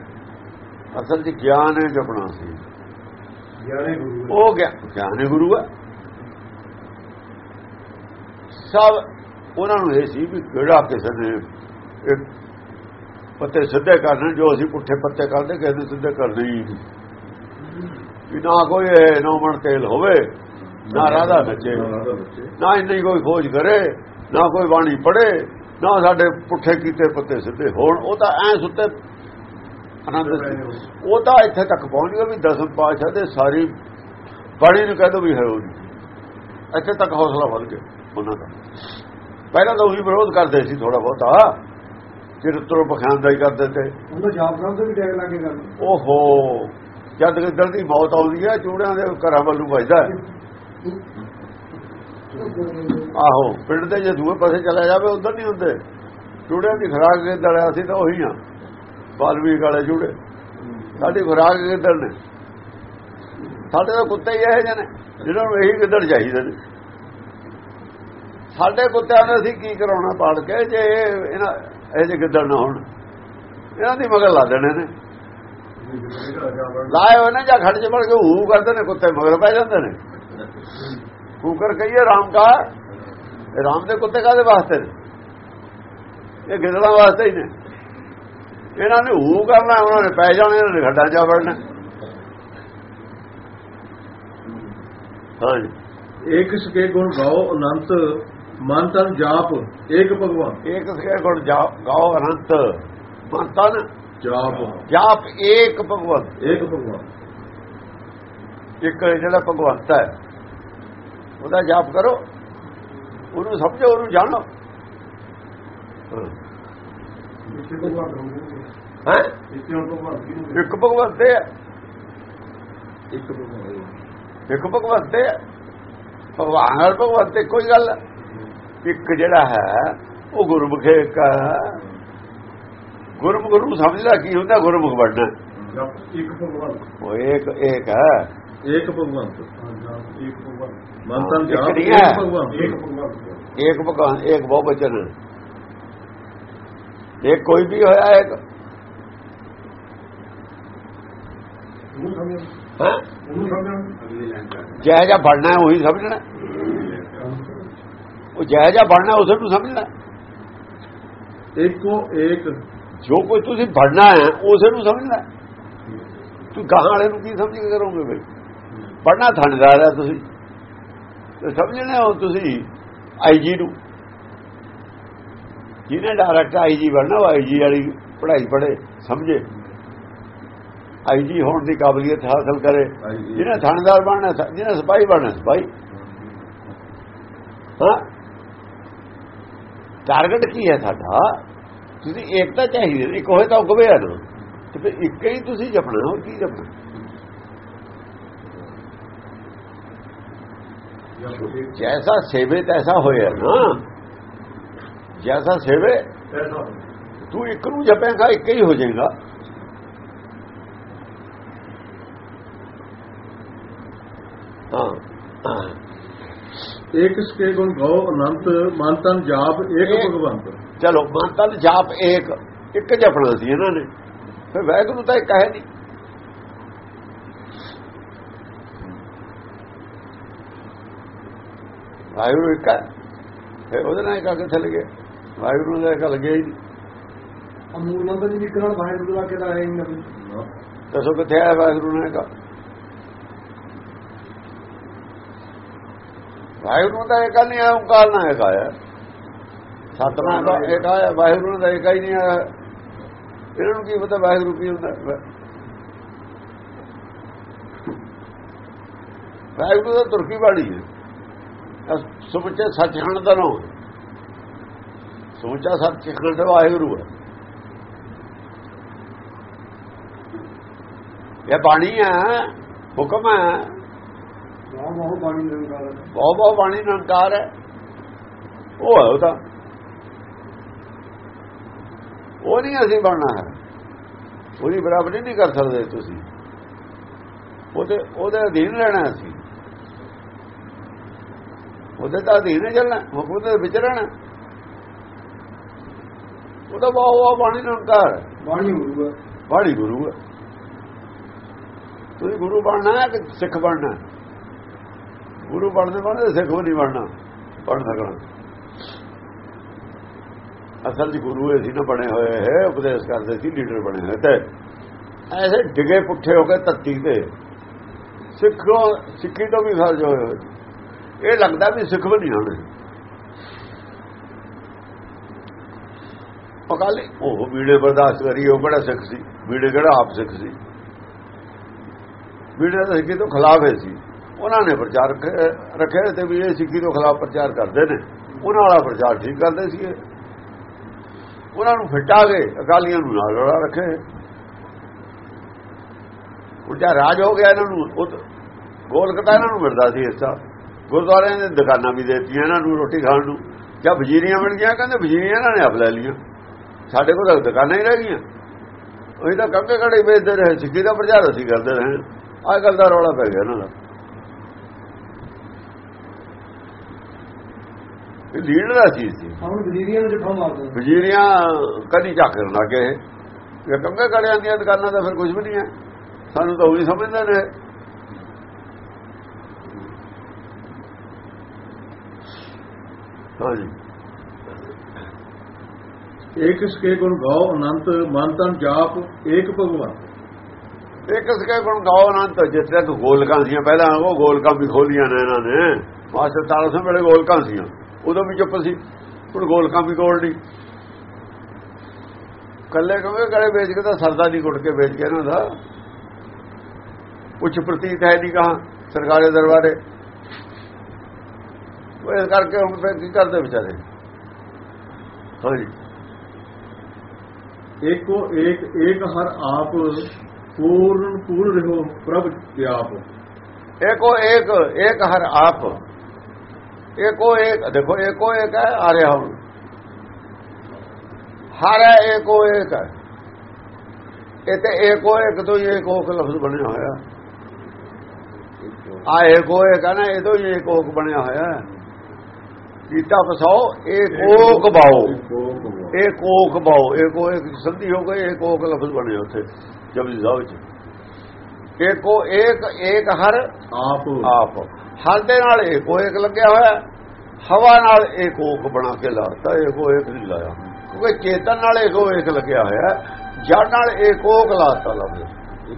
ਅਸਲ 'ਚ ਗਿਆਨ ਹੈ ਜਪਣਾ ਸੀ। ਗਿਆਨੇ ਗੁਰੂ ਉਹ ਗਿਆ- ਗਿਆਨ ਗੁਰੂ ਹੈ ਸਭ ਉਹਨਾਂ ਨੂੰ ਇਹ ਸੀ ਵੀ ਕਿਹੜਾ ਕਿਸੇ ਨੇ ਇਹ ਪੱਤੇ ਸਿੱਧੇ ਕਰਨ, ਜੋ ਅਸੀਂ ਪੁੱਠੇ ਪੱਤੇ ਕਰਦੇ ਕਿਸੇ ਸਿੱਧੇ ਕਰਨੇ ਹੀ ਨਹੀਂ। ਵੀ ਨਾ ਕੋਈ ਇਹ ਨੌਮਣ ਤੇਲ ਹੋਵੇ, ਨਾ ਰਾਧਾ ਨੱਚੇ, ਨਾ ਇੰਨੀ ਕੋਈ ਖੋਜ ਕਰੇ, ਨਾ ਕੋਈ ਬਾਣੀ ਪੜੇ ਨਾ ਸਾਡੇ ਪੁੱਠੇ ਕੀਤੇ ਪੱਤੇ ਸਿੱਧੇ ਹੋਣ। ਉਹ ਤਾਂ ਐ ਸੁੱਤੇ ਆਨੰਦ ਉਹ ਤਾਂ ਇੱਥੇ ਤੱਕ ਪਹੁੰਚ ਗਿਆ ਵੀ ਦਸਮ ਪਾਤਸ਼ਾਹ ਦੇ ਸਾਰੀ ਬਾਣੀ ਨੂੰ ਕਹਿ ਦੋ ਵੀ ਹੈ ਉਹ ਇੱਥੇ ਤੱਕ ਹੌਸਲਾ ਵੱਧ ਗਿਆ ਉਹਨਾਂ ਦਾ। ਪਹਿਲਾਂ ਤਾਂ ਉਹੀ ਵਿਰੋਧ ਕਰਦੇ ਸੀ ਥੋੜਾ ਬਹੁਤਾ। ਚਿਰਤਰੋਂ ਪਖਾਨਦਾ ਹੀ ਕਰਦੇ ਤੇ ਉਹਦਾ ਜਾਪ ਸਾਹਿਬ ਤੇ ਵੀ ਟੈਗ ਲਾ ਕੇ ਗੱਲ ਓਹੋ ਜਦ ਗਿੱਦੜ ਦੀ ਮੌਤ ਆਉਂਦੀ ਹੈ ਚੂੜਿਆਂ ਦੇ ਘਰਾਂ ਵੱਲੋਂ ਵੱਜਦਾ। ਆਹੋ ਪਿੰਡ ਦੇ ਜੇ ਦੂਏ ਪਾਸੇ ਚਲਾ ਜਾਵੇ ਉਧਰ ਨਹੀਂ ਹੁੰਦੇ। ਚੂੜਿਆਂ ਦੀ ਖਰਾਕ ਗਿੱਦੜ ਅਸੀਂ ਤਾਂ ਉਹੀ ਆ ਬਾਲਵੀਕ ਵਾਲੇ ਚੂੜੇ। ਸਾਡੀ ਖੁਰਾਕ ਗਿੱਦੜ ਨੇ? ਸਾਡੇ ਤਾਂ ਕੁੱਤੇ ਹੀ ਇਹੋ ਜਿਹੇ ਨੇ ਜਿਹਨਾਂ ਨੂੰ ਇਹੀ ਗਿੱਦੜ ਚਾਹੀਦੇ ਨੇ। ਸਾਡੇ ਕੁੱਤਿਆਂ ਨੇ ਅਸੀਂ ਕੀ ਕਰਾਉਣਾ ਪਾੜ ਕੇ ਜੇ ਇਹ- ਇਹਨਾਂ ਇਹ ਜਿਹੇ ਗਿੱਦੜ ਨਾ ਹੋਣ। ਇਹਨਾਂ ਦੀ ਮਗਰ ਲਾ ਦੇਣੇ ਨੇ। ਲਾਏ ਹੋਏ ਨੇ ਜਾਂ ਖੜ ਚ ਵੜ ਕੇ ਹੂ ਕਰਦੇ ਨੇ, ਕੁੱਤੇ ਮਗਰ ਪੈ ਜਾਂਦੇ ਨੇ। ਕੂਕਰ ਕਹੀਏ ਰਾਮ ਕਾ ਰਾਮ ਦੇ ਕੁੱਤੇ ਕਾਦੇ ਵਾਸਤੇ ਨੇ? ਇਹ ਗਿੱਦੜਾਂ ਵਾਸਤੇ ਹੀ ਨੇ। ਇਹਨਾਂ ਨੇ ਹੂ ਕਰਨਾ, ਉਹਨਾਂ ਨੇ ਪੈ ਜਾਣਾ, ਇਹਨਾਂ ਨੇ ਖੱਡਾਂ ਜਾ ਵੜਨਾ। ਹਾਂਜੀ। ਇੱਕ ਇਸਕੇ ਗੁਣ ਗਾਓ, ਅਨੰਤ ਮਨ ਤਨ ਜਾਪ ਏਕ ਭਗਵਾਨ। ਇੱਕ ਸੇ ਗੁਣ ਜਾ- ਗਾਓ ਅਨੰਤ। ਮਨਤਨ ਜਾਪ। ਜਾਪ ਏਕ ਭਗਵੰਤ। ਏਕ ਭਗਵਾਨ। ਇੱਕ ਜਿਹੜਾ ਭਗਵੰਤ ਹੈ ਉਹਦਾ ਜਾਪ ਕਰੋ। ਉਹਨੂੰ ਸਮਝੋ ਉਹਨੂੰ ਜਾਣੋ। ਭਗਵਾਨ ਹੈ? ਭਗਵਾਨ ਇੱਕ ਭਗਵੰਤ ਹੈ। ਇੱਕ ਭਗਵਾਨ। ਇੱਕ ਭਗਵੰਤ ਹੈ। ਭਗਵਾਨ ਨਾਲ ਭਗਵੰਤ ਤੇ ਕੋਈ ਗੱਲ ਹੈ। ਇੱਕ ਜਿਹੜਾ ਹੈ ਉਹ ਗੁਰਮੁਖੇ ਇੱਕ ਹੈ। ਗੁਰਮੁਖ ਨੂੰ ਸਮਝਦਾ ਕੀ ਹੁੰਦਾ? ਗੁਰਮੁਖ ਬਣਨਾ। ਇੱਕ ਭਗਵਾਨ ਉਹ ਇੱਕ ਇੱਕ ਹੈ। ਏਕ ਭਗਵਾਨ ਇੱਕ ਭਗਵਾਨ ਮਨ ਤਨ ਇੱਕ। ਭਗਵਾਨ ਇੱਕ ਭਗਵਾਨ ਇੱਕ ਭਗਵਾਨ ਇੱਕ ਬਹੁ ਬਚਨ ਇਹ ਕੋਈ ਵੀ ਹੋਇਆ ਇੱਕ ਜੈ ਜਾ ਹੈ ਉਹੀ ਸਮਝਣਾ। ਉਹ ਜੈ ਜਾ ਬਣਨਾ ਉਸ ਨੂੰ ਸਮਝਣਾ। ਏਕੋ ਏਕ ਜੋ ਕੋਈ ਤੁਸੀਂ ਬਣਨਾ ਹੈ ਉਸੇ ਨੂੰ ਸਮਝਣਾ। ਤੂੰ ਗਾਹਾਂ ਵਾਲੇ ਨੂੰ ਕੀ ਸਮਝ ਕੇ ਕਰੋਗੇ ਬਈ? ਪੜਨਾ ਥਾਣੇਦਾਰ ਹੈ ਤੁਸੀਂ। ਤੇ ਸਮਝਣਾ ਹੋ ਤੁਸੀਂ ਆਈਜੀ ਨੂੰ। ਜਿਹਨੇ ਡਾਇਰੈਕਟ ਆਈਜੀ ਬਣਨਾ ਉਹ ਆਈਜੀ ਵਾਲੀ ਪੜ੍ਹਾਈ ਪੜੇ ਸਮਝੇ। ਆਈਜੀ ਹੋਣ ਦੀ ਕਾਬਲੀਅਤ ਹਾਸਲ ਕਰੇ। ਜਿਹਨੇ ਥਾਣੇਦਾਰ ਬਣਨਾ ਜਿਹਨੇ ਸਿਪਾਹੀ ਬਣਨਾ ਸਿਪਾਹੀ। ਹਾਂ? ਟਾਰਗੇਟ ਕੀ ਹੈ ਸਾਡਾ? ਤੁਸੀਂ ਏਕਤਾ ਚਾਹੀਦੀ ਹੈ, ਇੱਕ ਹੋਏ ਤਾਂ ਉਗਵੇ ਆ ਨਾ ਤੇ ਫਿਰ ਇੱਕ ਹੀ ਤੁਸੀਂ ਜਪਣਾ ਹੋਰ ਕੀ ਜਪਣਾ? ਜੈਸਾ ਸੇਵੇ ਤੈਸਾ ਹੋਇਆ ਨਾ। ਜੈਸਾ ਸੇਵੇ ਤੂੰ ਇੱਕ ਨੂੰ ਜਪੇਗਾ ਇੱਕ ਹੀ ਹੋ ਜਾਏਗਾ। ਹਾਂ। ਏਕ ਸਕੇ ਗੁਣ ਗਉ ਅਨੰਤ ਮਨ ਤਨ ਜਾਪ ਏਕ। ਭਗਵੰਤ। ਚਲੋ ਮੰਤਨ ਜਾਪ ਏਕ। ਇੱਕ ਜਪਣਾ ਸੀ ਇਹਨਾਂ ਨੇ। ਫਿਰ ਵੈਗੁਰੂ ਤਾਂ ਇੱਕ ਹੈ ਨਹੀਂ ਵਾਹਿਗੁਰੂ ਇੱਕ ਹੈ। ਫਿਰ ਉਹਦੇ ਨਾਲ ਇੱਕ ਕਿੱਥੇ ਲੱਗੇ ਵਾਹਿਗੁਰੂ ਦਾ ਇੱਕ ਲੱਗਿਆ ਹੀ ਨਹੀਂ ਅਮੂਲ ਮੰਦਰ ਜੀ ਇੱਕ ਨਾਲ ਵਾਹਿਗੁਰੂ ਦਾ ਕਿਹਦਾ ਹੈ ਨਹੀਂ ਦੱਸੋ ਕਿੱਥੇ ਆਇਆ ਵਾਹਿਗੁਰੂ ਨੇ ਕਹਾ ਵਾਹਿਗੁਰੂ ਦਾ ਇੱਕ ਨਹੀਂ ਆਇਆ ਓੰਕਾਰ ਨਾਲ ਇੱਕ ਆਇਆ ਸਤਨਾਮ ਦਾ ਇੱਕ ਆਇਆ ਵਾਹਿਗੁਰੂ ਦਾ ਇੱਕ ਹੀ ਨਹੀਂ ਆਇਆ ਇਹਨਾਂ ਨੂੰ ਕੀ ਪਤਾ ਵਾਹਿਗੁਰੂ ਕੀ ਹੁੰਦਾ। ਵਾਹਿਗੁਰੂ ਦਾ ਤੁਰਕੀ ਬਾਣੀ ਹੈ ਸਮੁੱਚੇ ਸੱਚਖੰਡ ਦਾ ਨਾਮ। ਹੈ। ਸਮੁੱਚਾ ਸੱਚਖੰਡ ਵਾਹਿਗੁਰੂ ਹੈ ਇਹ ਬਾਣੀ ਹੈ ਹੁਕਮ ਹੈ ਬਹੁਤ ਬਹੁਤ ਬਾਣੀ ਨਿਰੰਕਾਰ ਹੈ। ਬਾਣੀ ਨਿਰੰਕਾਰ ਹੈ। ਉਹ ਹੈ ਉਹ ਤਾਂ ਉਹ ਨਹੀਂ ਅਸੀਂ ਬਣਨਾ ਹੈ। ਉਹਦੀ ਬਰਾਬਰੀ ਨਹੀਂ ਕਰ ਸਕਦੇ ਤੁਸੀਂ। ਉਹਦੇ ਉਹਦੇ ਅਧੀਨ ਰਹਿਣਾ ਅਸੀਂ। ਉਹਦੇ ਤਾਂ ਅਧੀਨ ਚੱਲਣਾ ਹੁਕਮ ਦੇ ਵਿੱਚ ਰਹਿਣਾ। ਉਹਦਾ ਬਹੁਤ ਬਾਣੀ ਨਿਰੰਕਾਰ ਬਾਣੀ ਗੁਰੂ ਹੈ। ਬਾਣੀ ਗੁਰੂ ਹੈ। ਤੁਸੀਂ ਗੁਰੂ ਬਣਨਾ ਹੈ ਕਿ ਸਿੱਖ ਬਣਨਾ ਹੈ? ਗੁਰੂ ਬਣਦੇ ਬਣਦੇ ਸਿੱਖ ਵੀ ਨਹੀਂ ਬਣਨਾ, ਬਣ ਸਕਣਾ। ਅਸਲ ਜੀ ਗੁਰੂ ਇਹ ਸੀ ਨਾ ਬਣੇ ਹੋਏ ਹੈ ਉਪਦੇਸ਼ ਕਰਦੇ ਸੀ, ਲੀਡਰ ਬਣੇ ਹੋਏ ਤੇ ਐਸੇ ਡਿਗੇ ਪੁੱਠੇ ਹੋ ਕੇ ਧਰਤੀ ਤੇ ਸਿੱਖੋ, ਸਿੱਖੀ ਤੋਂ ਵੀ ਫਰਜ ਹੋਏ ਹੋਏ। ਇਹ ਲੱਗਦਾ ਵੀ ਸਿੱਖ ਵੀ ਨਹੀਂ ਹੋਣੇ। ਪਕਾਲੀ ਉਹ ਵੀੜੇ ਬਰਦਾਸ਼ਤ ਕਰੀ, ਉਹ ਕਿਹੜਾ ਸਿੱਖ ਸੀ? ਵੀੜੇ ਕਿਹੜਾ ਆਪ ਸਿੱਖ ਸੀ? ਵੀੜੇ ਤਾਂ ਸਿੱਖੀ ਤੋਂ ਖਿਲਾਫ ਹੈ ਸੀ। ਉਹਨਾਂ ਨੇ ਪ੍ਰਚਾਰ ਕ- ਰੱਖਿਆ ਤੇ ਵੀ ਇਹ ਸਿੱਖੀ ਤੋਂ ਖਿਲਾਫ ਪ੍ਰਚਾਰ ਕਰਦੇ ਨੇ। ਉਹਨਾਂ ਵਾਲਾ ਪ੍ਰਚਾਰ ਠੀਕ ਕਰਦੇ ਸੀ ਉਹਨਾਂ ਨੂੰ ਫਿਟਾ ਗਏ ਅਕਾਲੀਆਂ ਨੂੰ ਨਾਲ ਰਲਾ ਰੱਖੇ। ਉਲਟਾ ਰਾਜ ਹੋ ਗਿਆ ਇਹਨਾਂ ਨੂੰ। ਉਹ ਗੋਲਕਤਾ ਇਹਨਾਂ ਨੂੰ ਮਿਲਦਾ ਸੀ ਇਸ ਹਿੱਸਾ ਗੁਰਦੁਆਰਿਆਂ ਦੇ ਦੁਕਾਨਾਂ ਵੀ ਦੇਤੀਆਂ ਇਹਨਾਂ ਨੂੰ ਰੋਟੀ ਖਾਣ ਨੂੰ। ਜਾਂ ਵਜ਼ੀਰੀਆਂ ਬਣ ਗਿਆ ਕਹਿੰਦੇ ਵਜ਼ੀਰੀਆਂ ਇਹਨਾਂ ਨੇ ਆਪ ਲੈ ਲਈਆਂ। ਸਾਡੇ ਕੋਲ ਤਾਂ ਦੁਕਾਨਾਂ ਹੀ ਰਹਿ ਗਈਆਂ। ਉਹੀ ਤਾਂ ਕੰਕੇ ਕੜੇ ਵੇਚਦੇ ਰਹੇ, ਸਿੱਖੀ ਦਾ ਪ੍ਰਚਾਰ ਅਸੀਂ ਕਰਦੇ ਰਹੇ। ਆਹ ਗੱਲ ਦਾ ਰੌਲਾ ਪੈ ਗਿਆ ਇਹਨਾਂ ਦਾ। ਇਹ ਲੀਡਰ ਦਾ ਚੀਜ਼ ਸੀ। ਹੁਣ ਵਜ਼ੀਰੀਆਂ ਨੂੰ ਜੱਫਾ ਮਾਰਦੇ ਵਜ਼ੀਰੀਆਂ ਕਦੀ ਝਾਕਣ ਲੱਗੇ ਇਹ ਕੰਗੇ ਕੜਿਆਂ ਦੀਆਂ ਦੁਕਾਨਾਂ ਦਾ ਫਿਰ ਕੁਝ ਵੀ ਨਹੀਂ ਹੈ। ਸਾਨੂੰ ਤਾਂ ਉਹੀ ਸਮਝਦੇ ਨੇ। ਹਾਂਜੀ। ਏਕ ਸਕੇ ਗੁਣ ਗਉ ਅਨੰਤ ਮਨ ਤਨ ਜਾਪ ਏਕ ਭਗਵੰਤ ਇਹ ਕਿਸ ਕੇ ਗੁਣ ਗਾਓ ਅਨੰਤ ਜਿਸ ਤੱਕ ਗੋਲਕਾਂ ਸੀਆਂ ਪਹਿਲਾਂ ਉਹ ਗੋਲਕਾਂ ਵੀ ਖੋਲੀਆਂ ਨੇ ਇਹਨਾਂ ਨੇ। ਮਾਸਟਰ ਤਾਰਾ ਸਿੰਘ ਵੇਲੇ ਗੋਲਕਾਂ ਸੀਆਂ। ਉਦੋਂ ਵੀ ਚੁੱਪ ਸੀ। ਹੁਣ ਗੋਲਕਾਂ ਵੀ ਕੋਲ ਨਹੀਂ ਕੱਲੇ ਕਹੋਗੇ ਗਲੇ ਵੇਚ ਕੇ ਤਾਂ ਸਰਦਾ ਨਹੀਂ ਗੁੱਟ ਕੇ ਵੇਚ ਕੇ ਇਹਨਾਂ ਦਾ ਕੁਛ ਪ੍ਰਤੀਤ ਹੈ ਨਹੀਂ ਕਹਾ ਸਰਕਾਰੀ ਦਰਬਾਰੇ। ਉਹ ਇਸ ਕਰਕੇ ਹੁਣ ਫਿਰ ਕੀ ਕਰਦੇ ਵਿਚਾਰੇ। ਹਾਂਜੀ। ਏਕੋ ਏਕ ਏਕ ਹਰ ਆਪ ਪੂਰਨ ਪੂਰਨ ਰਹੋ ਪ੍ਰਭ ਵਿਆਪ ਏਕੋ ਏਕ ਏਕ ਹਰ ਆਪ। ਏਕੋ ਏਕ ਦੇਖੋ ਏਕੋ ਏਕ ਹੈ ਆ ਰਿਹਾ ਹੁਣ ਹਰ ਏਕੋ ਏਕ ਹੈ ਇਹ ਤੇ ਏਕੋ ਏਕ ਤੋਂ ਹੀ ਏਕੋ ਕ ਲਫ਼ਜ਼ ਬਣਿਆ ਹੋਇਆ ਆ ਏਕੋ ਏਕ ਹੈ ਨਾ ਇਹ ਤੋਂ ਹੀ ਏਕੋ ਕ ਬਣਿਆ ਹੋਇਆ ਕੀਤਾ ਫਸਾਓ ਏਕ ਬਾਓ ਕੋਕ ਬੋ ਏਕ ਓਕ ਬਾਓ ਏਕ ਇੱਕ ਸੰਧੀ ਹੋ ਗਈ ਏਕ ਓਕ ਲਫ਼ਜ਼ ਬਣੇ ਉੱਥੇ ਜਪਜੀ ਸਾਹਿਬ ਵਿੱਚ ਏਕੋ ਏਕ ਏਕ ਹਰ ਆਪ। ਆਪ। ਹਰ ਦੇ ਨਾਲ ਏਕੋ ਏਕ ਲੱਗਿਆ ਹੋਇਆ। ਹਵਾ ਨਾਲ ਏਕ ਓਕ ਬਣਾ ਕੇ ਲਾਤਾ ਏਕੋ ਏਕ ਨਹੀਂ ਲਾਇਆ। ਕਿਉਂਕਿ ਚੇਤਨ ਨਾਲ ਏਕੋ ਏਕ ਲੱਗਿਆ ਹੋਇਆ। ਜੜ ਨਾਲ ਏਕ ਲਾਤਾ ਲਫ਼ਜ਼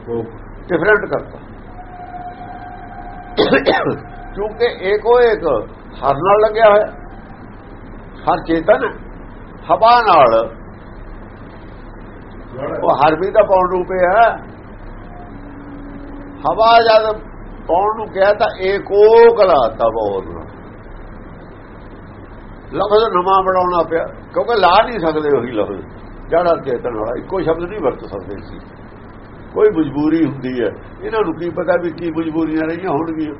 ਕੋਕ ਡਿਫਰੈਂਟ ਕਰਤਾ। ਕਿਉਂਕਿ ਏਕੋ ਏਕ ਹਰ ਨਾਲ ਲੱਗਿਆ ਹੋਇਆ। ਹਰ ਚੇਤਨ। ਹਵਾ ਨਾਲ। ਉਹ ਹਰ ਵੀ ਦਾ ਪੌਣ ਰੂਪੇ ਹੈ ਹਵਾ ਜਦ ਪਾਉਣ ਨੂੰ ਕਿਹਾ ਤਾਂ ਏਕੋ ਕਲਾਤਾ ਬੋਲ ਲਫ਼ਜ਼ ਨਵਾਂ ਬਣਾਉਣਾ ਪਿਆ, ਕਿਉਂਕਿ ਲਾ ਨਹੀਂ ਸਕਦੇ ਉਹੀ ਲਫ਼ਜ਼। ਜਿਹੜਾ ਚੇਤਨ ਵਾਲਾ, ਇੱਕੋ ਸ਼ਬਦ ਨਹੀਂ ਵਰਤ ਸਕਦੇ ਸੀ ਕੋਈ ਮਜਬੂਰੀ ਹੁੰਦੀ ਹੈ। ਇਹਨਾਂ ਨੂੰ ਕੀ ਪਤਾ ਵੀ ਕੀ ਮਜਬੂਰੀਆਂ ਰਹੀਆਂ ਹੋਣਗੀਆਂ?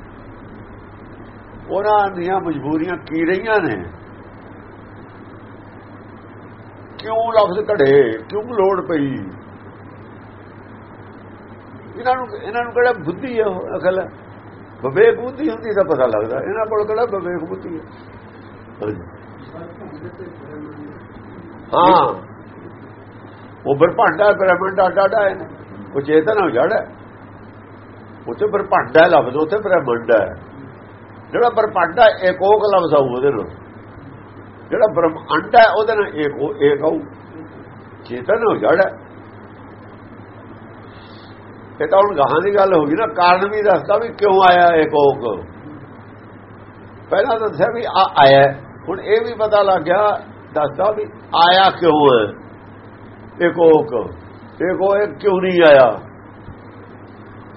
ਉਹਨਾਂ ਦੀਆਂ ਮਜਬੂਰੀਆਂ ਕੀ ਰਹੀਆਂ ਨੇ? ਕਿਉਂ ਲਫ਼ਜ਼ ਘੜੇ? ਕਿਉਂ ਲੋੜ ਪਈ? ਇਹਨਾਂ ਨੂੰ ਇਹਨਾਂ ਨੂੰ ਕਿਹੜਾ ਬੁੱਧੀ ਹੈ ਉਹ ਅਕਲ? ਹੈ ਵਿਵੇਕ ਬੁੱਧੀ ਹੁੰਦੀ ਤਾਂ ਪਤਾ ਲੱਗਦਾ। ਇਹਨਾਂ ਕੋਲ ਕਿਹੜਾ ਵਿਵੇਕ ਬੁੱਧੀ ਹੈ? ਹਾਂ। ਉਹ ਬਰਭਾਂਡਾ ਬ੍ਰਹਮੰਡ ਆਡਾ ਆਡਾ ਹੈ ਉਹ ਚੇਤਨ ਹੋ ਜੜ ਹੈ। ਉੱਥੇ ਬਰਭਾਂਡਾ ਲਫ਼ਜ਼ ਉੱਥੇ ਬ੍ਰਹਮੰਡ ਹੈ। ਜਿਹੜਾ ਬਰਭਾਂਡਾ ਏਕੋਕ ਲਫ਼ਜ਼ ਆਊ ਉਹਦੇ ਨਾਲ। ਜਿਹੜਾ ਬ੍ਰਹਮੰਡ ਹੈ, ਉਹਦੇ ਨਾਲ ਏਕੋ ਏਕ ਆਊ। ਚੇਤਨ ਹੋ ਜੜ ਹੈ। ਇਹ ਤਾਂ ਹੁਣ ਗਾਹਾਂ ਦੀ ਗੱਲ ਹੋ ਗਈ ਨਾ, ਕਾਰਨ ਵੀ ਦੱਸਦਾ ਵੀ ਕਿਉਂ ਆਇਆ ਏਕੋਕ ਪਹਿਲਾਂ ਤਾਂ ਦੱਸਿਆ ਵੀ ਆ ਆਇਆ, ਹੁਣ ਇਹ ਵੀ ਪਤਾ ਲੱਗ ਗਿਆ, ਦੱਸਦਾ ਵੀ ਆਇਆ ਕਿਉਂ ਹੈ ਏਕੋਕ ਏਕੋ ਇੱਕ ਕਿਉਂ ਨਹੀਂ ਆਇਆ।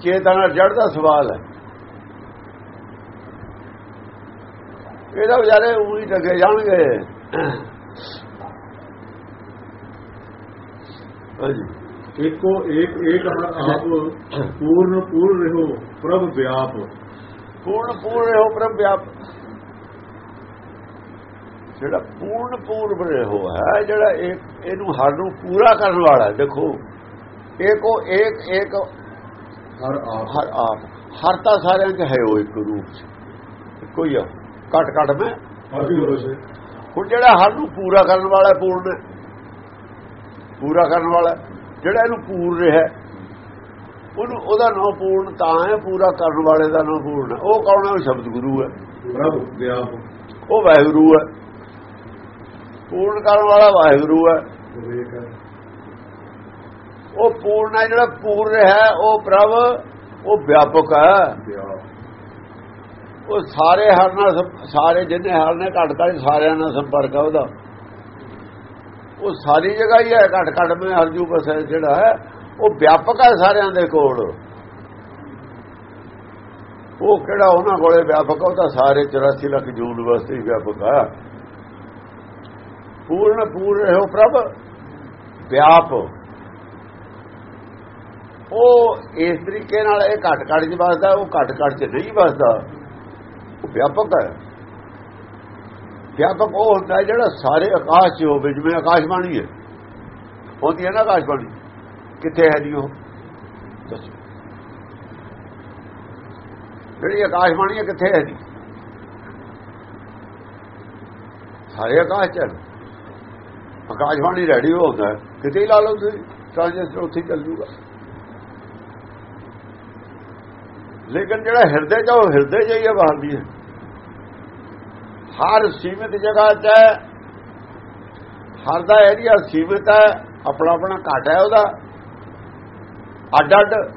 ਚੇਤਨਾ ਜੜ ਦਾ ਸਵਾਲ ਹੈ। ਇਹਦਾ ਵਿਚਾਰੇ ਉਹੀ ਟਕੇ ਜਾਣਗੇ। ਹਾਂਜੀ। ਏਕੋ ਏਕ ਏਕ ਹਰ ਆਪ ਪੂਰਨ ਪੂਰਨ ਰਹੋ ਪ੍ਰਭ ਵਿਆਪ। ਪੂਰਨ ਪੂਰਨ ਰਹੋ ਪ੍ਰਭ ਵਿਆਪ। ਜਿਹੜਾ ਪੂਰਨ ਪੂਰਨ ਰਹੋ ਹੈ ਜਿਹੜਾ ਇਹਨੂੰ ਹਰ ਨੂੰ ਪੂਰਾ ਕਰਨ ਵਾਲਾ। ਦੇਖੋ। ਏਕੋ ਏਕ ਏਕ ਹਰ ਆਪ। ਹਰ ਆਪ। ਹਰ ਤਾਂ ਸਾਰਿਆਂ 'ਚ ਹੈ ਉਹ ਇੱਕ ਰੂਪ 'ਚ। ਕੋਈ ਆ। ਘਟ ਘਟ ਮੈਂ। ਹੁਣ ਜਿਹੜਾ ਹਰ ਨੂੰ ਪੂਰਾ ਕਰਨ ਵਾਲਾ ਪੂਰਨ। ਪੂਰਾ ਕਰਨ ਵਾਲਾ। ਜਿਹੜਾ ਇਹਨੂੰ ਪੂਰ ਰਿਹਾ ਉਹਨੂੰ ਉਹਦਾ ਨਾਮ ਪੂਰਨ ਤਾਂ ਹੈ ਪੂਰਾ ਕਰਨ ਵਾਲੇ ਦਾ ਨਾਮ ਪੂਰਨ ਹੈ। ਉਹ ਕੌਣ ਹੈ? ਸ਼ਬਦ ਗੁਰੂ ਹੈ। ਪ੍ਰਭ ਵਿਆਪ ਉਹ ਵਾਹਿਗੁਰੂ ਹੈ। ਪੂਰਨ ਕਰਨ ਵਾਲਾ ਵਾਹਿਗੁਰੂ ਹੈ। ਉਹ ਪੂਰਨ ਹੈ ਜਿਹੜਾ ਪੂਰ ਰਿਹਾ ਹੈ, ਉਹ ਪ੍ਰਭ ਉਹ ਵਿਆਪਕ ਹੈ। ਉਹ ਸਾਰੇ ਹਰ ਨਾਲ ਸਾਰੇ ਜਿੰਨੇ ਹਰ ਨੇ ਘਟ ਘਟ ਸਾਰਿਆਂ ਨਾਲ ਸੰਪਰਕ ਹੈ ਉਹਦਾ। ਉਹ ਸਾਰੀ ਜਗ੍ਹਾ ਹੀ ਹੈ, ਘਟ ਘਟ ਮੈਂ ਹਰਜੂ ਬਸ ਜਿਹੜਾ ਹੈ, ਉਹ ਵਿਆਪਕ ਹੈ ਸਾਰਿਆਂ ਦੇ ਕੋਲ। ਉਹ ਕਿਹੜਾ ਉਹਨਾਂ ਕੋਲੇ ਵਿਆਪਕ ਹੈ ਉਹ ਤਾਂ ਸਾਰੇ 84 ਲੱਖ ਯੂਨੀਵਰਸਿਟੀ ਵਿਆਪਕ ਹੈ ਪੂਰਨ ਪੂਰਨ ਹੋ ਪ੍ਰਭ, ਵਿਆਪ। ਉਹ ਇਸ ਤਰੀਕੇ ਨਾਲ ਇਹ ਘਟ ਘਟ ਚ ਵਸਦਾ, ਉਹ ਘਟ ਘਟ ਚ ਨਹੀਂ ਵਸਦਾ। ਉਹ ਵਿਆਪਕ ਹੈ। ਵਿਆਪਕ ਉਹ ਹੁੰਦਾ ਜਿਹੜਾ ਸਾਰੇ ਆਕਾਸ਼ 'ਚ ਹੋਵੇ ਜਿਵੇਂ ਆਕਾਸ਼ਬਾਣੀ ਹੈ। ਹੁੰਦੀ ਹੈ ਨਾ ਆਕਾਸ਼ਬਾਣੀ ਕਿੱਥੇ ਹੈ ਜੀ ਉਹ? ਦੱਸੋ। ਜਿਹੜੀ ਆਕਾਸ਼ਬਾਣੀ ਹੈ ਕਿੱਥੇ ਹੈ ਜੀ? ਸਾਰੇ ਆਕਾਸ਼ 'ਚ ਹੈ। ਆਕਾਸ਼ਬਾਣੀ ਰੈਡੀਓ ਹੁੰਦਾ ਕਿਤੇ ਹੀ ਲਾ ਲਓ ਤੁਸੀਂ ਟ੍ਰਾਂਜਿਸਟਰ ਉੱਥੇ ਹੀ ਚੱਲ ਜੂਗਾ। ਲੇਕਿਨ ਜਿਹੜਾ ਹਿਰਦੇ 'ਚ ਆ, ਉਹ ਹਿਰਦੇ 'ਚ ਹੀ ਹੈ ਬਾਹਰ ਦੀ ਹੈ। ਹਰ ਸੀਮਿਤ ਜਗ੍ਹਾ 'ਚ ਹੈ। ਹਰ ਦਾ ਏਰੀਆ ਸੀਮਿਤ ਹੈ ਆਪਣਾ ਆਪਣਾ ਘਟ ਹੈ ਉਹਦਾ। ਅੱਡ ਅੱਡ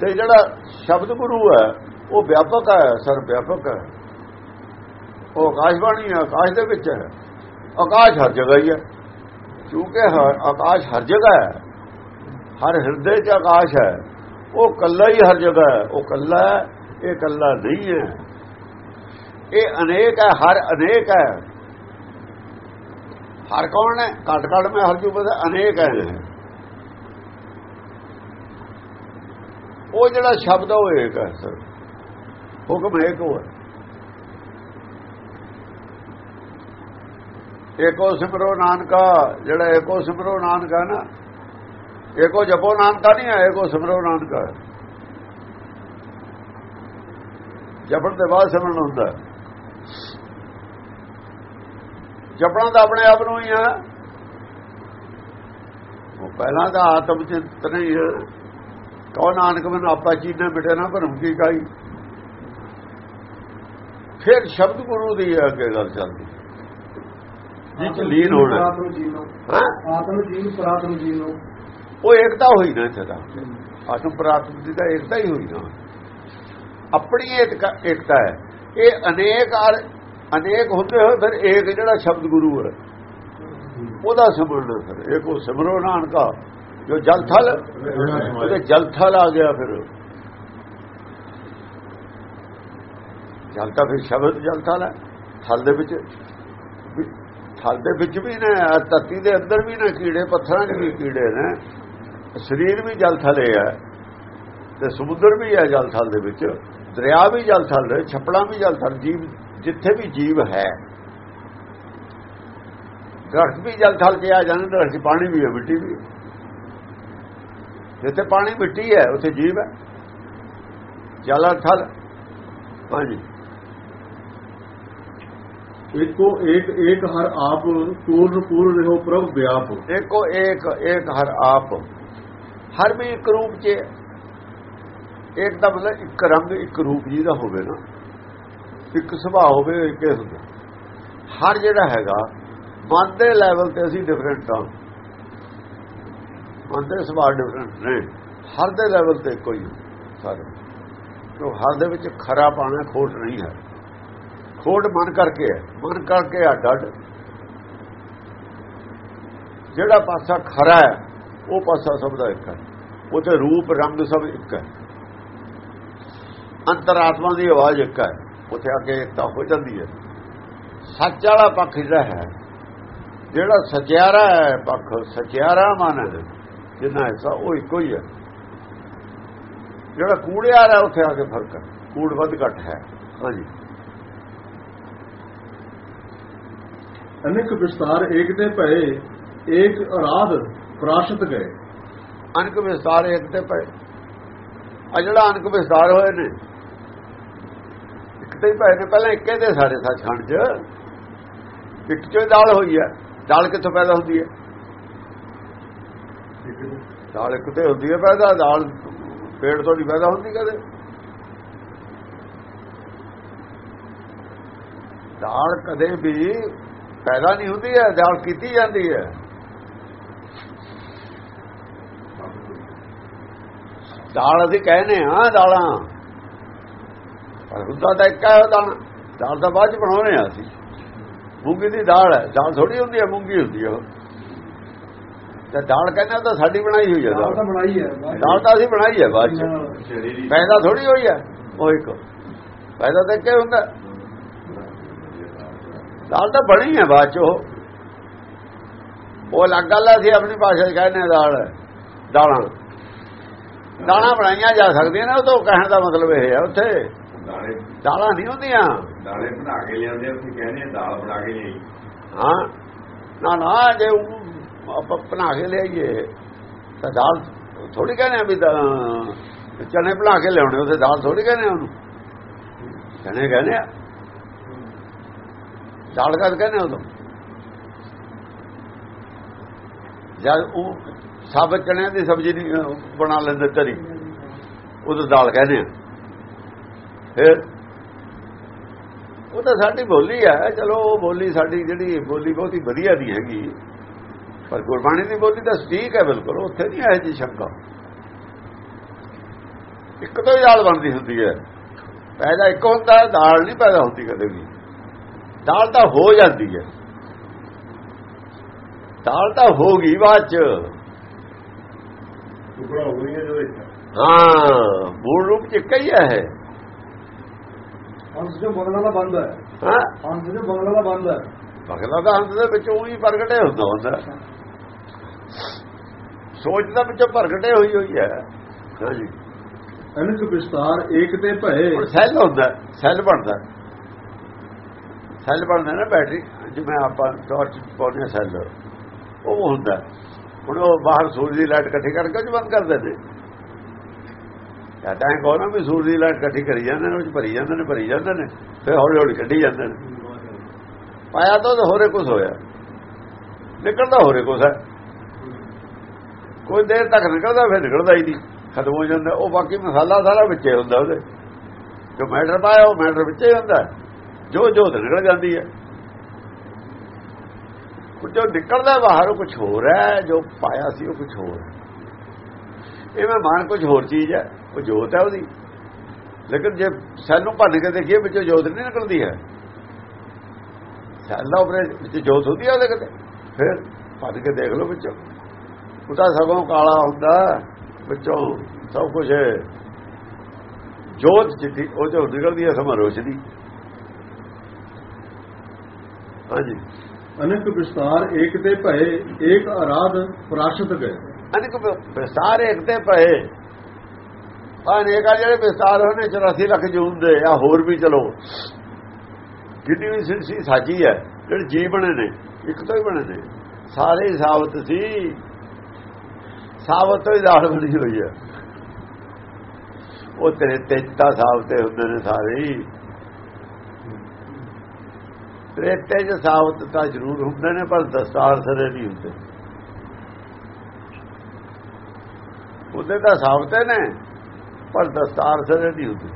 ਤੇ ਜਿਹੜਾ ਸ਼ਬਦ ਗੁਰੂ ਹੈ, ਉਹ ਵਿਆਪਕ ਹੈ ਸਰ ਵਿਆਪਕ ਹੈ। ਉਹ ਆਕਾਸ਼ਬਾਣੀ ਹੈ, ਆਕਾਸ਼ ਦੇ ਵਿੱਚ ਹੈ। ਆਕਾਸ਼ ਹਰ ਜਗ੍ਹਾ ਹੀ ਹੈ। ਕਿਉਂਕਿ ਆਕਾਸ਼ ਹਰ ਜਗ੍ਹਾ ਹੈ। ਹਰ ਹਿਰਦੇ 'ਚ ਆਕਾਸ਼ ਹੈ। ਉਹ ਕੱਲਾ ਹੀ ਹਰ ਜਗ੍ਹਾ ਹੈ। ਉਹ ਕੱਲਾ ਹੈ, ਇਹ ਕੱਲਾ ਨਹੀਂ ਹੈ। ਇਹ ਅਨੇਕ ਹੈ, ਹਰ ਅਨੇਕ ਹੈ। ਹਰ ਕੌਣ ਹੈ? ਘਟ ਘਟ ਮੈਂ ਹਰ ਜੂ ਬਦਾ ਅਨੇਕ ਹੈ। ਉਹ ਜਿਹੜਾ ਸ਼ਬਦ ਹੈ, ਉਹ ਏਕ ਹੈ, ਸਰ। ਹੁਕਮ ਏਕ ਹੋ ਏਕੋ ਸਿਮਰੋ ਨਾਨਕਾ, ਜਿਹੜਾ ਏਕੋ ਸਿਮਰੋ ਨਾਨਕਾ ਨਾ, ਏਕੋ ਜਪੋ ਨਾਨਕਾ ਨਹੀਂ ਹੈ, ਏਕੋ ਸਿਮਰੋ ਨਾਨਕਾ ਜਪਣ ਦੇ ਬਾਅਦ ਸਿਮਰਨ ਹੁੰਦਾ ਹੈ। ਜਪਣਾ ਤਾਂ ਆਪਣੇ ਆਪ ਨੂੰ ਹੀ ਆ। ਉਹ ਪਹਿਲਾਂ ਤਾਂ ਆਤਮ ਚਿੰਤਨ ਹੀ ਹੈ ਕੌਣ ਨਾਨਕ ਮਨ ਆਪਾ ਚੀਨੇ ਮਿਟੇ ਨਾ ਭਰਮ ਕੀ ਕਾਈ ਫਿਰ ਸ਼ਬਦ ਗੁਰੂ ਦੀ ਅੱਗੇ ਗੱਲ ਚੱਲਦੀ। ਜਿਹ ਚ ਲੀਨ ਹੋਣਾ। ਆਤਮ ਜੀਵਨ ਹਾਂ? ਆਤਮ ਜੀਵਨ ਪ੍ਰਾਤਮ ਉਹ ਏਕਤਾ ਹੋਈ ਨਾ ਤਾਂ। ਆਤਮ ਪ੍ਰਾਤਮ ਦੀ ਤਾਂ ਏਕਤਾ ਹੀ ਹੋਈ ਨਾ। ਆਪਣੀ ਏਕਤਾ ਹੈ। ਇਹ ਅਨੇਕ ਆਰ ਅਨੇਕ ਹੁੰਦੇ ਹੋਏ ਫਿਰ ਏਕ ਜਿਹੜਾ ਸ਼ਬਦ ਗੁਰੂ ਹੈ, ਉਹਦਾ ਸਿਮਰਨ ਫਿਰ। ਇਹ ਕੋ ਸਿਮਰੋ ਨਾਨਕਾ, ਜੋ ਜਲ ਥਲ, ਉਹਦੇ ਜਲ ਆ ਗਿਆ ਫਿਰ। ਜਲ ਤਾਂ ਫਿਰ ਸ਼ਬਦ ਜਲ ਥਲ ਹੈ, ਥਲ ਦੇ ਵਿੱਚ ਵੀ- ਥਲ ਦੇ ਵਿੱਚ ਵੀ ਨੇ, ਧਰਤੀ ਦੇ ਅੰਦਰ ਵੀ ਨੇ, ਕੀੜੇ ਪੱਥਰਾਂ 'ਚ ਵੀ ਕੀੜੇ ਨੇ। ਸਰੀਰ ਵੀ ਜਲ ਥਲੇ ਹੈ ਤੇ ਸਮੁੰਦਰ ਵੀ ਹੈ ਜਲ ਥਲ ਦੇ ਵਿੱਚ, ਦਰਿਆ ਵੀ ਜਲ ਥਲ ਹੈ, ਛੱਪੜਾਂ ਵੀ ਜਲ ਥਲ, ਜੀਵ ਜਿੱਥੇ ਵੀ ਜੀਵ ਹੈ ਦਰਖਤ ਵੀ ਜਲ ਥਲ ਕੇ ਆ ਜਾਂਦੇ ਦਰਖਤ ਪਾਣੀ ਵੀ ਹੈ ਮਿੱਟੀ ਵੀ। ਜਿੱਥੇ ਪਾਣੀ ਮਿੱਟੀ ਹੈ ਉੱਥੇ ਜੀਵ ਹੈ। ਜਲ ਥਲ। ਹਾਂਜੀ। ਏਕੋ ਏਕ ਏਕ ਹਰ ਆਪ ਪੂਰਨ ਪੂਰਨ ਰਹੋ ਪ੍ਰਭ ਵਿਆਪ। ਦੇਖੋ ਇੱਕ ਇੱਕ ਹਰ ਆਪ। ਹਰ ਵੀ ਇੱਕ ਰੂਪ 'ਚ। ਇੱਕ ਦਾ ਮਤਲਬ ਇੱਕ ਰੰਗ ਇੱਕ ਰੂਪ ਜੀ ਦਾ ਹੋਵੇ ਨਾ। ਇੱਕ ਸੁਭਾਅ ਹੋਵੇ ਇੱਕ ਹੀ ਹੁੰਦਾ ਹਰ ਜਿਹੜਾ ਹੈਗਾ ਮਨ ਦੇ ਲੈਵਲ ਤੇ ਅਸੀਂ ਡਿਫਰੈਂਟ ਹਾਂ। ਮਨ ਦੇ ਸੁਭਾਅ ਡਿਫਰੈਂਟ ਨੇ। ਹਰ ਦੇ ਲੈਵਲ ਤੇ ਕੋਈ ਸਾਰੇ। ਕਿਉਂ ਹਰ ਦੇ ਵਿੱਚ ਖਰਾ ਪਾਣਾ, ਖੋਟ ਨਹੀਂ ਹੈ। ਖੋਟ ਮਨ ਕਰਕੇ ਹੈ। ਮਨ ਕਰਕੇ ਅੱਡ ਅੱਡ। ਜਿਹੜਾ ਪਾਸਾ ਖਰਾ ਹੈ, ਉਹ ਪਾਸਾ ਸਭ ਦਾ ਇੱਕ ਹੈ। ਉਥੇ ਰੂਪ, ਰੰਗ ਸਭ ਇੱਕ ਹੈ। ਅੰਤਰਾਤਮਾ ਦੀ ਆਵਾਜ਼ ਇੱਕ ਹੈ। ਉਥੇ ਅੱਗੇ ਇਕਤਾ ਹੋ ਜਾਂਦੀ ਹੈ। ਸੱਚ ਵਾਲਾ ਪੱਖ ਜਿਹੜਾ ਹੈ। ਜਿਹੜਾ ਸਚਿਆਰਾ ਹੈ ਪੱਖ ਸਚਿਆਰਾ ਮਨ ਹੈ। ਜਿੰਨਾ ਐਸਾ ਉਹ ਇੱਕੋ ਹੀ ਹੈ। ਜਿਹੜਾ ਕੂੜਿਆਰਾ ਹੈ ਉੱਥੇ ਆ ਕੇ ਫ਼ਰਕ ਹੈ। ਕੂੜ ਵੱਧ ਘੱਟ ਹੈ। ਹਾਂਜੀ। ਅਨੇਕ ਵਿਸਤਾਰ ਏਕ ਤੇ ਭਏ ਏਕ ਅਰਾਧ ਪ੍ਰਾਸ਼ਤ ਗਏ। ਅਨਕ ਵਿਸਤਾਰ ਇੱਕ ਤੇ ਪਏ ਆ ਜਿਹੜਾ ਅਨਕ ਵਿਸਤਾਰ ਹੋਏ ਨੇ ਤੇ ਹੀ ਪਏ ਨੇ ਪਹਿਲਾਂ ਇੱਕੇ ਦੇ ਸਾਡੇ ਸੱਚਖੰਡ 'ਚ। ਇੱਕ ਚੋਂ ਦਾਲ ਹੋਈ ਹੈ। ਦਾਲ ਕਿੱਥੋਂ ਪੈਦਾ ਹੁੰਦੀ ਹੈ? ਦਾਲ ਇੱਕ ਤੇ ਹੁੰਦੀ ਹੈ ਪੈਦਾ, ਦਾਲ ਪੇੜ ਤੋਂ ਨਹੀਂ ਪੈਦਾ ਹੁੰਦੀ ਕਦੇ। ਦਾਲ ਕਦੇ ਵੀ ਪੈਦਾ ਨਹੀਂ ਹੁੰਦੀ ਹੈ, ਦਾਲ ਕੀਤੀ ਜਾਂਦੀ ਹੈ। ਦਾਲ ਅਸੀਂ ਕਹਿੰਦੇ ਹਾਂ, ਦਾਲਾਂ। ਪਰ ਹੁੰਦਾ ਤਾਂ ਇੱਕ ਹੈ ਉਹ ਦਾਲ ਦਾਲ ਤਾਂ ਬਾਅਦ ਚ ਬਣਾਉਣੇ ਆ ਅਸੀਂ। ਮੂੰਗੀ ਦੀ ਦਾਲ ਹੈ ਦਾਲ ਥੋੜੀ ਹੁੰਦੀ ਹੈ ਮੂੰਗੀ ਹੁੰਦੀ ਹੈ ਉਹ। ਤੇ ਦਾਲ ਕਹਿੰਦੇ ਤਾਂ ਸਾਡੀ ਬਣਾਈ ਹੋਈ ਹੈ ਦਾਲ। ਤਾਂ ਬਣਾਈ ਹੈ ਦਾਲ ਤਾਂ ਅਸੀਂ ਬਣਾਈ ਹੈ ਬਾਅਦ ਚ। ਪੈਦਾ ਥੋੜੀ ਹੋਈ ਹੈ ਉਹ ਇੱਕ। ਪੈਦਾ ਤਾਂ ਕੀ ਹੁੰਦਾ। ਦਾਲ ਤਾਂ ਬਣੀ ਹੈ ਬਾਅਦ ਚ ਉਹ। ਉਹ ਅਲੱਗ ਗੱਲ ਹੈ ਅਸੀਂ ਆਪਣੀ ਭਾਸ਼ਾ 'ਚ ਕਹਿੰਦੇ ਦਾਲ। ਦਾਲਾਂ। ਦਾਲਾਂ ਬਣਾਈਆਂ ਜਾ ਸਕਦੀਆਂ ਨੇ ਉਹ ਤੋਂ ਕਹਿਣ ਦਾ ਮਤਲਬ ਇਹ ਹੈ ਉੱਥੇ। ਦਾਣੇ ਦਾਲਾਂ ਨਹੀਂ ਹੁੰਦੀਆਂ। ਦਾਣੇ ਬਣਾ ਕੇ ਲਿਆਉਂਦੇ ਤੁਸੀਂ ਕਹਿੰਦੇ ਦਾਲ ਬਣਾ ਕੇ ਲਿਆਈ। ਹਾਂ। ਨਾ ਨਾ ਜੇ ਉਹ ਆਪਾਂ ਬਣਾ ਕੇ ਲਿਆਈਏ ਤਾਂ ਦਾਲ ਥੋੜੀ ਕਹਿੰਦੇ ਆ ਵੀ ਚਨੇ ਬਣਾ ਕੇ ਲਿਆਉਣੇ ਉਹਦੇ ਦਾਲ ਥੋੜੀ ਕਹਿੰਦੇ ਉਹਨੂੰ। ਚਨੇ ਕਹਿੰਦੇ ਆ। ਦਾਲ ਕਦ ਕਹਿੰਦੇ ਉਦੋਂ? ਜਦ ਉਹ ਸਾਬਤ ਚਣਿਆਂ ਦੀ ਸਬਜ਼ੀ ਬਣਾ ਲੈਂਦੇ ਤਰੀ ਉਦੋਂ ਦਾਲ ਕਹਿੰਦੇ ਆ। ਫਿਰ ਉਹ ਤਾਂ ਸਾਡੀ ਬੋਲੀ ਹੈ ਚਲੋ ਉਹ ਬੋਲੀ ਸਾਡੀ ਜਿਹੜੀ ਬੋਲੀ ਬਹੁਤੀ ਵਧੀਆ ਨਹੀਂ ਹੈਗੀ। ਪਰ ਗੁਰਬਾਣੀ ਦੀ ਬੋਲੀ ਤਾਂ ਸਟੀਕ ਹੈ ਬਿਲਕੁਲ ਉੱਥੇ ਨਹੀਂ ਹੈ ਜੀ ਸ਼ੰਕਾ। ਇੱਕ ਤੋਂ ਹੀ ਦਾਲ ਬਣਦੀ ਹੁੰਦੀ ਹੈ। ਪੈਦਾ ਇੱਕ ਹੁੰਦਾ ਦਾਲ ਨਹੀਂ ਪੈਦਾ ਹੁੰਦੀ ਕਦੇ ਵੀ। ਦਾਲ ਤਾਂ ਹੋ ਜਾਂਦੀ ਹੈ। ਦਾਲ ਤਾਂ ਹੋ ਗਈ ਬਾਅਦ ਚ। ਟੁਕੜਾ ਹੋ ਗਈ ਜੋ ਵਿੱਚ ਹਾਂ ਮੂਲ ਰੂਪ ਚ ਇੱਕ ਹੀ। ਹੰਸ ਜੋ ਬਗਲਾ ਦਾ ਬੰਦ ਹੈ। ਹਾਂ? ਹੰਸ ਜੋ ਬਗਲਾ ਦਾ ਬੰਦ ਹੈ। ਦਾ ਅੰਤ ਦੇ ਵਿੱਚ ਉਹੀ ਪ੍ਰਗਟੇ ਹੁੰਦਾ ਹੁੰਦਾ ਸੋਚ ਦਾ ਵਿੱਚੋਂ ਪ੍ਰਗਟੇ ਹੋਈ ਹੋਈ ਹੈ। ਹਾਂਜੀ ਅਨੇਕ ਵਿਸਤਾਰ ਏਕ ਤੇ ਭਏ। ਸੈੱਲ ਹੁੰਦਾ ਸੈੱਲ ਬਣਦਾ ਸੈੱਲ ਬਣਦਾ ਨਾ ਬੈਟਰੀ ਜਿਵੇਂ ਆਪਾਂ ਟਾਰਚ ਪਾਉਂਦੇ ਸੈੱਲ ਉਹ ਹੁੰਦਾ ਹੁਣ ਉਹ ਬਾਹਰ ਸੂਰਜ ਦੀ ਲਾਈਟ ਇਕੱਠੀ ਕਰਕੇ ਉਹ ਬੰਦ ਕਰ ਦਿੰਦੇ। ਜਾਂ ਤਾਂ ਇਹ ਨਾ ਵੀ ਸੂਰ ਦੀ ਲਾਈਟ ਇਕੱਠੀ ਕਰੀ ਜਾਂਦੇ ਨੇ ਉਹ ਭਰੀ ਜਾਂਦੇ ਨੇ, ਭਰੀ ਜਾਂਦੇ ਨੇ, ਫਿਰ ਹੌਲੀ ਹੌਲੀ ਕੱਢੀ ਜਾਂਦੇ ਨੇ। ਪਾਇਆ ਤਾਂ ਉਹਦਾ ਹੋਰੇ ਕੁਝ ਹੋਇਆ। ਨਿਕਲਦਾ ਹੋਰੇ ਕੁਝ ਹੈ। ਕੋਈ ਦੇਰ ਤੱਕ ਨਿਕਲਦਾ, ਫਿਰ ਨਿਕਲਦਾ ਹੀ ਨਹੀਂ। ਖਤਮ ਹੋ ਜਾਂਦਾ। ਉਹ ਬਾਕੀ ਮਸਾਲਾ ਸਾਰਾ ਵਿੱਚੇ ਹੁੰਦਾ ਉਹਦੇ। ਜੋ ਮੈਟਰ ਪਾਇਆ, ਉਹ ਮੈਟਰ ਵਿੱਚੇ ਹੀ ਹੁੰਦਾ। ਜੋ ਜੋਤ ਨਿਕਲ ਜਾਂਦੀ ਹੈ। ਕੁਝ ਜੋ ਨਿਕਲਦਾ, ਬਾਹਰ ਉਹ ਕੁਝ ਹੋਰ ਹੈ, ਜੋ ਪਾਇਆ ਸੀ, ਉਹ ਕੁਝ ਹੋਰ ਹੈ। ਇਹ ਮੈਂ ਮਾਨ ਕੁਝ ਹੋਰ ਚੀਜ਼ ਹੈ, ਉਹ ਜੋਤ ਹੈ ਉਹਦੀ। ਲੇਕਿਨ ਜੇ ਸੈੱਲ ਨੂੰ ਭੰਨ ਕੇ ਦੇਖੀਏ, ਵਿੱਚੋਂ ਜੋਤ ਨਹੀਂ ਨਿਕਲਦੀ ਹੈ। ਸੈੱਲ ਦਾ ਉਪਰੇ ਵਿੱਚ ਜੋਤ ਹੁੰਦੀ ਹੈ ਉਹਦੇ ਕਿਤੇ ਫਿਰ ਭੰਨ ਕੇ ਦੇਖ ਲਓ ਵਿੱਚੋਂ। ਉਹ ਤਾਂ ਸਗੋਂ ਕਾਲਾ ਹੁੰਦਾ, ਵਿੱਚੋਂ ਸਭ ਕੁਝ ਜੋਤ ਜਿੱਤੀ, ਉਹ ਜੋ ਨਿਕਲਦੀ ਹੈ ਸਮਾਂ ਰੋਸ਼ਨੀ। ਹਾਂਜੀ। ਅਨੇਕ ਵਿਸਤਾਰ, ਏਕ ਤੇ ਭਏ, ਏਕ ਆਰਾਧ ਪ੍ਰਾਸ਼ਤ ਗਏ। ਅਨੇਕ ਵਿਸਤਾਰ ਇੱਕ ਤੇ ਪਏ। ਅਨੇਕਾਂ ਜਿਹੜੇ ਵਿਸਤਾਰ ਹੋਣੇ 84 ਲੱਖ ਜੂਨ ਦੇ ਆ ਹੋਰ ਵੀ ਚਲੋ। ਜਿੰਨੀ ਵੀ ਸੀ ਸਾਜੀ ਹੈ, ਜਿਹੜੇ ਜੀ ਬਣੇ ਨੇ, ਇੱਕ ਤੋਂ ਹੀ ਬਣੇ ਨੇ। ਸਾਰੇ ਹੀ ਸਾਬਤ ਸੀ। ਸਾਬਤ ਤੋਂ ਹੀ ਦਾਲ ਬਣੀ ਹੋਈ ਹੈ। ਉਹ ਤੇਰੇ ਤੇਜਤਾ ਸਾਬਤੇ ਹੁੰਦੇ ਨੇ ਸਾਰੇ ਹੀ। ਤੇਜਤੇ ਚ ਸਾਬਤ ਤਾਂ ਜ਼ਰੂਰ ਹੁੰਦੇ ਨੇ, ਪਰ ਦਸਤਾਰ ਸਰੇ ਨਹੀਂ ਹੁੰਦੇ। ਉਹਦੇ ਤਾਂ ਸਾਬਤੇ ਨੇ ਪਰ ਦਸਤਾਰ ਸਰੇ ਨਹੀਂ ਹੁੰਦੇ।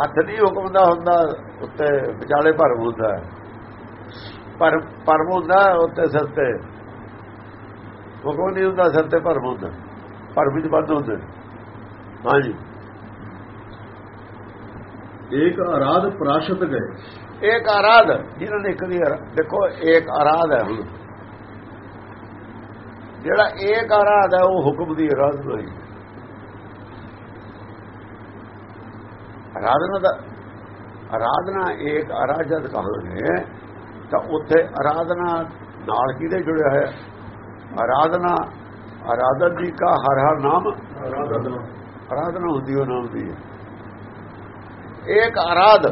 ਹੱਥ ਨਹੀਂ ਹੁਕਮ ਦਾ ਹੁੰਦਾ ਉੱਤੇ ਵਿਚਾਲੇ ਭਰਮ ਹੁੰਦਾ ਪਰ ਭਰਮ ਹੁੰਦਾ ਉੱਤੇ ਸਿਰ ਤੇ। ਹੁਕਮ ਨਹੀਂ ਹੁੰਦਾ ਸਿਰ ਤੇ ਭਰਮ ਹੁੰਦਾ ਭਰਮ ਵਿੱਚ ਬੰਦ ਹੁੰਦੇ। ਹਾਂਜੀ। ਏਕ ਆਰਾਧ ਪ੍ਰਾਸ਼ਤ ਗਏ। ਇੱਕ ਆਰਾਧ ਜਿਹਨਾਂ ਨੇ ਇੱਕ ਦੀ ਆਰਾ- ਦੇਖੋ ਇੱਕ ਆਰਾਧ ਹੈ ਹੁਣ। ਜਿਹੜਾ ਇੱਕ ਆਰਾਧ ਹੈ ਉਹ ਹੁਕਮ ਦੀ ਆਰਾਧਨਾ ਹੈ। ਆਰਾਧਨਾ ਦਾ ਆਰਾਧਨਾ ਇੱਕ ਆਰਾਜਤ ਕਹਾਂਗੇ ਤਾਂ ਉੱਥੇ ਆਰਾਧਨਾ ਨਾਲ ਕਿਹਦੇ ਜੁੜਿਆ ਹੈ ਆਰਾਧਨਾ ਆਰਾਧਨ ਜੀ ਦਾ ਹਰ ਹਰ ਨਾਮ ਆਰਾਧਨਾ ਆਰਾਧਨਾ ਹੁੰਦੀ ਉਹ ਨਾਮ ਦੀ ਇੱਕ ਆਰਾਧ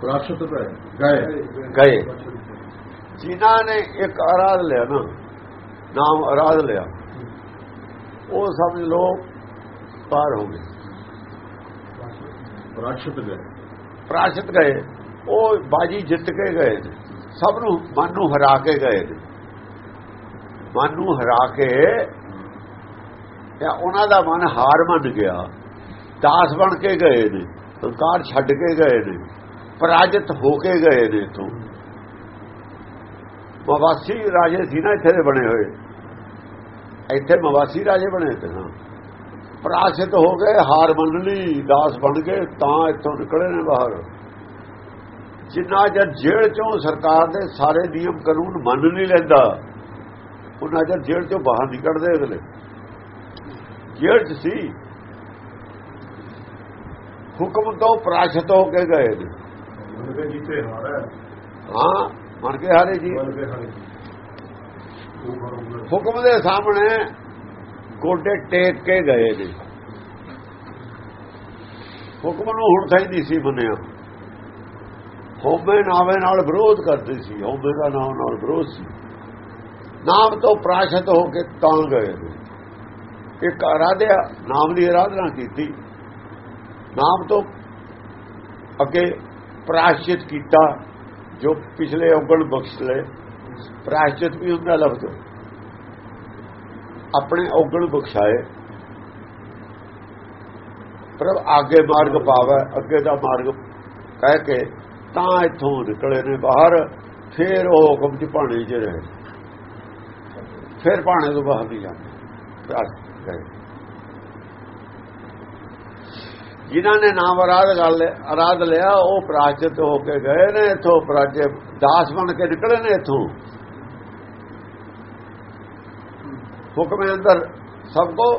ਪ੍ਰਾਸ਼ਤ ਭਏ ਗਏ। ਗਏ। ਜਿਨ੍ਹਾਂ ਨੇ ਇੱਕ ਆਰਾਧ ਲਿਆ ਨਾ ਨਾਮ ਆਰਾਧ ਲਿਆ। ਉਹ ਸਮਝ ਲੋ ਪਾਰ ਹੋ ਗਏ। ਪ੍ਰਾਸ਼ਤ ਗਏ। ਪ੍ਰਾਸ਼ਤ ਗਏ। ਉਹ ਬਾਜੀ ਜਿੱਤ ਕੇ ਗਏ ਸਭ ਨੂੰ ਮਨ ਨੂੰ ਹਰਾ ਕੇ ਗਏ ਮਨ ਨੂੰ ਹਰਾ ਕੇ ਤੇ ਉਹਨਾਂ ਦਾ ਮਨ ਹਾਰ ਮੰਨ ਗਿਆ। ਦਾਸ ਬਣ ਕੇ ਗਏ ਨੇ। ਹੰਕਾਰ ਛੱਡ ਕੇ ਗਏ ਨੇ। ਪਰਾਜਿਤ ਹੋ ਕੇ ਗਏ ਨੇ ਤੋਂ ਮਵਾਸੀ ਰਾਜੇ ਸੀ ਨਾ ਇੱਥੇ ਦੇ ਬਣੇ ਹੋਏ। ਇੱਥੇ ਮਵਾਸੀ ਰਾਜੇ ਬਣੇ ਤੇ ਨਾ ਪਰਾਜਿਤ ਹੋ ਗਏ ਹਾਰ ਮੰਨ ਲਈ ਦਾਸ ਬਣ ਗਏ ਤਾਂ ਇੱਥੋਂ ਨਿਕਲੇ ਨੇ ਬਾਹਰ। ਜਿੰਨਾ ਜਦ ਜੇਲ੍ਹ ਚੋਂ ਸਰਕਾਰ ਦੇ ਸਾਰੇ ਨਿਯਮ ਕਾਨੂੰਨ ਮੰਨ ਨਹੀਂ ਲੈਂਦਾ ਉਹਨਾਂ ਜਦ ਜੇਲ੍ਹ ਚੋਂ ਬਾਹਰ ਨਿਕਲਦੇ ਅਗਲੇ। ਜੇਲ੍ਹ 'ਚ ਸੀ। ਹੁਕਮ ਤੋਂ ਪ੍ਰਾਸ਼ਤ ਹੋ ਕੇ ਗਏ ਨੇ। ਹਾਂ। ਮਨ ਕੇ ਹਾਰੇ ਜੀ। ਮਨ ਕੇ ਹਾਰੇ ਹੁਕਮ ਦੇ ਸਾਹਮਣੇ ਗੋਡੇ ਟੇਕ ਕੇ ਗਏ ਨੇ। ਹੁਕਮ ਨੂੰ ਹੁਣ ਸਹੀ ਨਹੀਂ ਸੀ ਮੰਨਿਆ। ਹੋਵੇ ਨਾਵੇਂ ਨਾਲ ਵਿਰੋਧ ਕਰਦੇ ਸੀ। ਹੋਵੇ ਦਾ ਨਾਮ ਨਾਲ ਵਿਰੋਧ ਸੀ। ਨਾਮ ਤੋਂ ਪ੍ਰਾਸ਼ਤ ਹੋ ਕੇ ਤਾਂ ਗਏ ਨੇ। ਇੱਕ ਆਰਾਧਿਆ ਨਾਮ ਦੀ ਆਰਾਧਨਾ ਕੀਤੀ। ਨਾਮ ਤੋਂ ਅੱਗੇ ਪ੍ਰਾਸ਼ਿਤ ਕੀਤਾ ਜੋ ਪਿਛਲੇ ਔਗਣ ਬਖਸ਼ ਲਏ। ਪ੍ਰਾਸ਼ਚਿਤ ਵੀ ਹੁੰਦਾ ਲਫ਼ਜ਼ ਆਪਣੇ ਔਗਣ ਬਖਸ਼ਾਏ। ਪਰ ਅੱਗੇ ਮਾਰਗ ਪਾਵੇ, ਅੱਗੇ ਦਾ ਮਾਰਗ ਕਹਿ ਕੇ ਤਾਂ ਇੱਥੋਂ ਨਿਕਲੇ ਨੇ ਬਾਹਰ, ਫਿਰ ਉਹ ਹੁਕਮ ਚ ਭਾਣੇ ਚ ਰਹੇ। ਫਿਰ ਭਾਣੇ ਤੋਂ ਬਾਹਰ ਨਹੀਂ ਜਾਂਦੇ। ਗਏ। ਜਿਨ੍ਹਾਂ ਨੇ ਨਾਮ ਆਰਾਧ ਗੱਲ ਆਰਾਧ ਲਿਆ, ਉਹ ਪ੍ਰਾਚਿਤ ਹੋ ਕੇ ਗਏ ਨੇ, ਇਥੋਂ ਪ੍ਰਾਜੇ ਦਾਸ ਬਣ ਕੇ ਨਿਕਲੇ ਨੇ ਇਥੋਂ। ਹੁਕਮ ਅੰਦਰ ਸਭ ਕੋ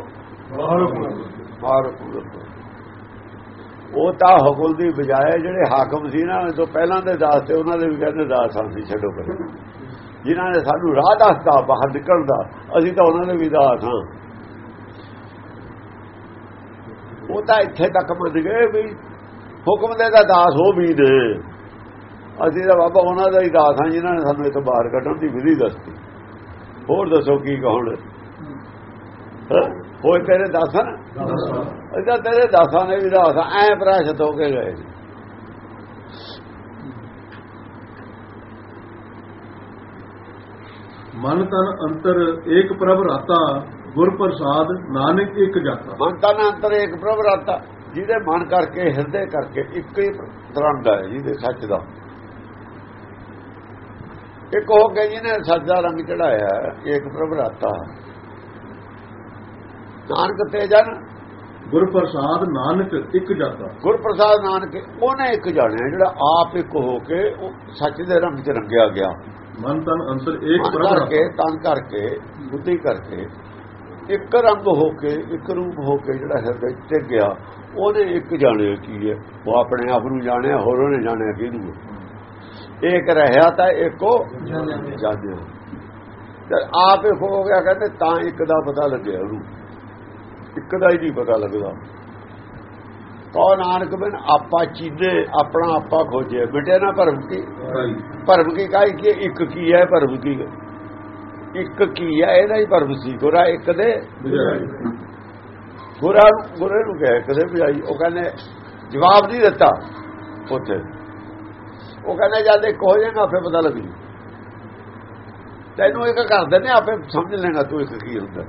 ਉਹ ਤਾਂ ਹੁਕਮ ਦੀ ਬਜਾਏ ਜਿਹੜੇ ਹਾਕਮ ਸੀ ਨਾ ਤੋਂ ਪਹਿਲਾਂ ਦੇ ਦਾਸ ਤੇ ਉਹਨਾਂ ਦੇ ਵੀ ਕਹਿੰਦੇ ਦਾਸ ਹਾਂ ਸੀ ਛੱਡੋ ਪਰ ਜਿਨ੍ਹਾਂ ਨੇ ਸਾਨੂੰ ਰਾਹ ਦੱਸਦਾ ਬਾਹਰ ਨਿਕਲਣ ਦਾ ਅਸੀਂ ਤਾਂ ਉਹਨਾਂ ਦੇ ਵੀ ਦਾਸ ਹਾਂ ਉਹ ਤਾਂ ਇੱਥੇ ਤੱਕ ਮੰਨ ਗਏ ਵੀ ਹੁਕਮ ਦੇ ਦਾ ਦਾਸ ਹੋ ਵੀ ਨੇ। ਅਸੀਂ ਤਾਂ ਬਾਬਾ ਉਹਨਾਂ ਦਾ ਹੀ ਦਾਸ ਹਾਂ ਜਿਨ੍ਹਾਂ ਨੇ ਸਾਨੂੰ ਇੱਥੋਂ ਬਾਹਰ ਕੱਢਣ ਦੀ ਵਿਧੀ ਦੱਸੀ ਹੋਰ ਦੱਸੋ ਕੀ ਕਹਣ ਹੋਏ ਤੇਰੇ ਦਾਸਾਂ? ਅਜਾ ਤੇਰੇ ਦਾਸਾਂ ਨੇ ਵੀ ਦਾਸਾਂ ਐ ਪ੍ਰਾਸ਼ਤ ਹੋ ਕੇ ਗਏ ਮਨ ਤਨ ਅੰਤਰ ਏਕ ਪ੍ਰਭ ਰਾਤਾ ਗੁਰ ਪ੍ਰਸਾਦ ਨਾਨਕ ਇੱਕ ਜਾਤਾ। ਮਨ ਤਨ ਅੰਤਰ ਏਕ ਪ੍ਰਭ ਰਾਤਾ ਜਿਹਦੇ ਮਨ ਕਰਕੇ ਹਿਰਦੇ ਕਰਕੇ ਇੱਕ ਹੀ ਦਰੰਡ ਹੈ ਜਿਹਦੇ ਸੱਚ ਦਾ। ਇੱਕ ਹੋ ਕੇ ਜਿਹਨੇ ਸੱਚ ਦਾ ਰੰਗ ਚੜਾਇਆ ਏਕ ਪ੍ਰਭ ਰਾਤਾ। ਨਾਨਕ ਤੇ ਜਨ। ਗੁਰ ਪ੍ਰਸਾਦ ਨਾਨਕ ਇੱਕ ਜਾਤਾ। ਗੁਰ ਪ੍ਰਸਾਦ ਨਾਨਕ ਉਹਨੇ ਇੱਕ ਜਾਣਿਆ ਜਿਹੜਾ ਆਪ ਇੱਕ ਹੋ ਕੇ ਉਹ ਸੱਚ ਦੇ ਰੰਗ 'ਚ ਰੰਗਿਆ ਗਿਆ। ਮਨ ਤਨ ਅੰਤਰ ਮਨ ਪ੍ਰਭ ਕਰਕੇ ਤਨ ਕਰਕੇ ਬੁੱਧੀ ਕਰਕੇ ਇੱਕ ਰੰਗ ਹੋ ਕੇ ਇੱਕ ਰੂਪ ਹੋ ਕੇ ਜਿਹੜਾ ਹਿਰਦੇ 'ਚ ਗਿਆ ਉਹਨੇ ਇੱਕ ਜਾਣਿਆ ਕੀ ਹੈ? ਉਹ ਆਪਣੇ ਆਪ ਨੂੰ ਜਾਣਿਆ ਹੋਰ ਉਹਨੇ ਜਾਣਿਆ ਕਿਹਨੂੰ ਇੱਕ ਰਹਿਆ ਤਾਂ ਇੱਕੋ ਜਾਣਿਆ। ਤੇ ਆਪ ਇੱਕ ਹੋ ਗਿਆ ਕਹਿੰਦੇ ਤਾਂ ਇੱਕ ਦਾ ਪਤਾ ਲੱਗਿਆ ਉਹਨੂੰ। ਇੱਕ ਦਾ ਹੀ ਨਹੀਂ ਪਤਾ ਲੱਗਦਾ। ਕੋ ਨਾਨਕ ਬਿਨ ਆਪਾ ਚੀਨੇ ਆਪਣਾ ਆਪਾ ਖੋਜੇ। ਮਿਟੇ ਨਾ ਭਰਮ ਕੀ? ਭਰਮ ਕੀ ਕਾਈ ਕਿ? ਇੱਕ ਕੀ ਹੈ ਭਰਮ ਕੀ? ਇੱਕ ਕੀ ਹੈ? ਇਹਦਾ ਹੀ ਭਰਮ ਸੀ। ਗੋਰਾ ਇੱਕ ਦੇ ਗੋਰਾ ਗੋਰੇ ਨੂੰ ਕਹੇ ਕਦੇ ਵੀ ਆਈ ਉਹ ਕਹਿੰਦੇ ਜਵਾਬ ਨਹੀਂ ਦਿੱਤਾ ਉੱਥੇ। ਉਹ ਕਹਿੰਦੇ ਜਦ ਇੱਕ ਹੋ ਜਾਏਗਾ ਆਪੇ ਪਤਾ ਲੱਗ। ਤੈਨੂੰ ਇੱਕ ਕਰ ਦਿੰਦੇ ਆਪੇ ਸਮਝ ਲੈਣਾ ਤੂੰ ਇੱਕ ਕੀ ਹੁੰਦਾ।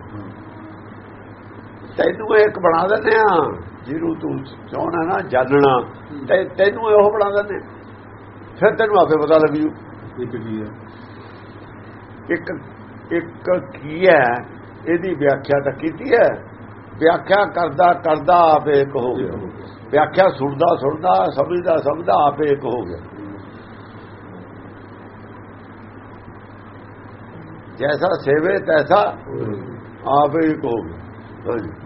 ਤੈਨੂੰ ਇੱਕ ਬਣਾ ਦਿੰਦੇ ਆ ਜਿਹਨੂੰ ਤੂੰ ਚਾਹਣਾ ਨਾ ਜਾਣਨਾ ਤੇ ਤੈਨੂੰ ਇਹੋ ਬਣਾ ਦਿੰਦੇ ਫਿਰ ਤੈਨੂੰ ਆਪੇ ਪਤਾ ਲੱਗ ਜੂ। ਇੱਕ ਜੀ ਹੈ? ਇੱਕ ਇੱਕ ਕੀ ਹੈ? ਇਹਦੀ ਵਿਆਖਿਆ ਤਾਂ ਕੀਤੀ ਹੈ। ਵਿਆਖਿਆ ਕਰਦਾ ਕਰਦਾ ਆਪੇ ਇੱਕ ਹੋ ਗਿਆ। ਵਿਆਖਿਆ ਸੁਣਦਾ ਸੁਣਦਾ ਸਮਝਦਾ ਸਮਝਦਾ ਆਪੇ ਇੱਕ ਹੋ ਗਿਆ। ਜੈਸਾ ਸੇਵੇ ਤੈਸਾ ਆਪੇ ਇੱਕ ਹੋ ਗਿਆ। ਹਾਂਜੀ।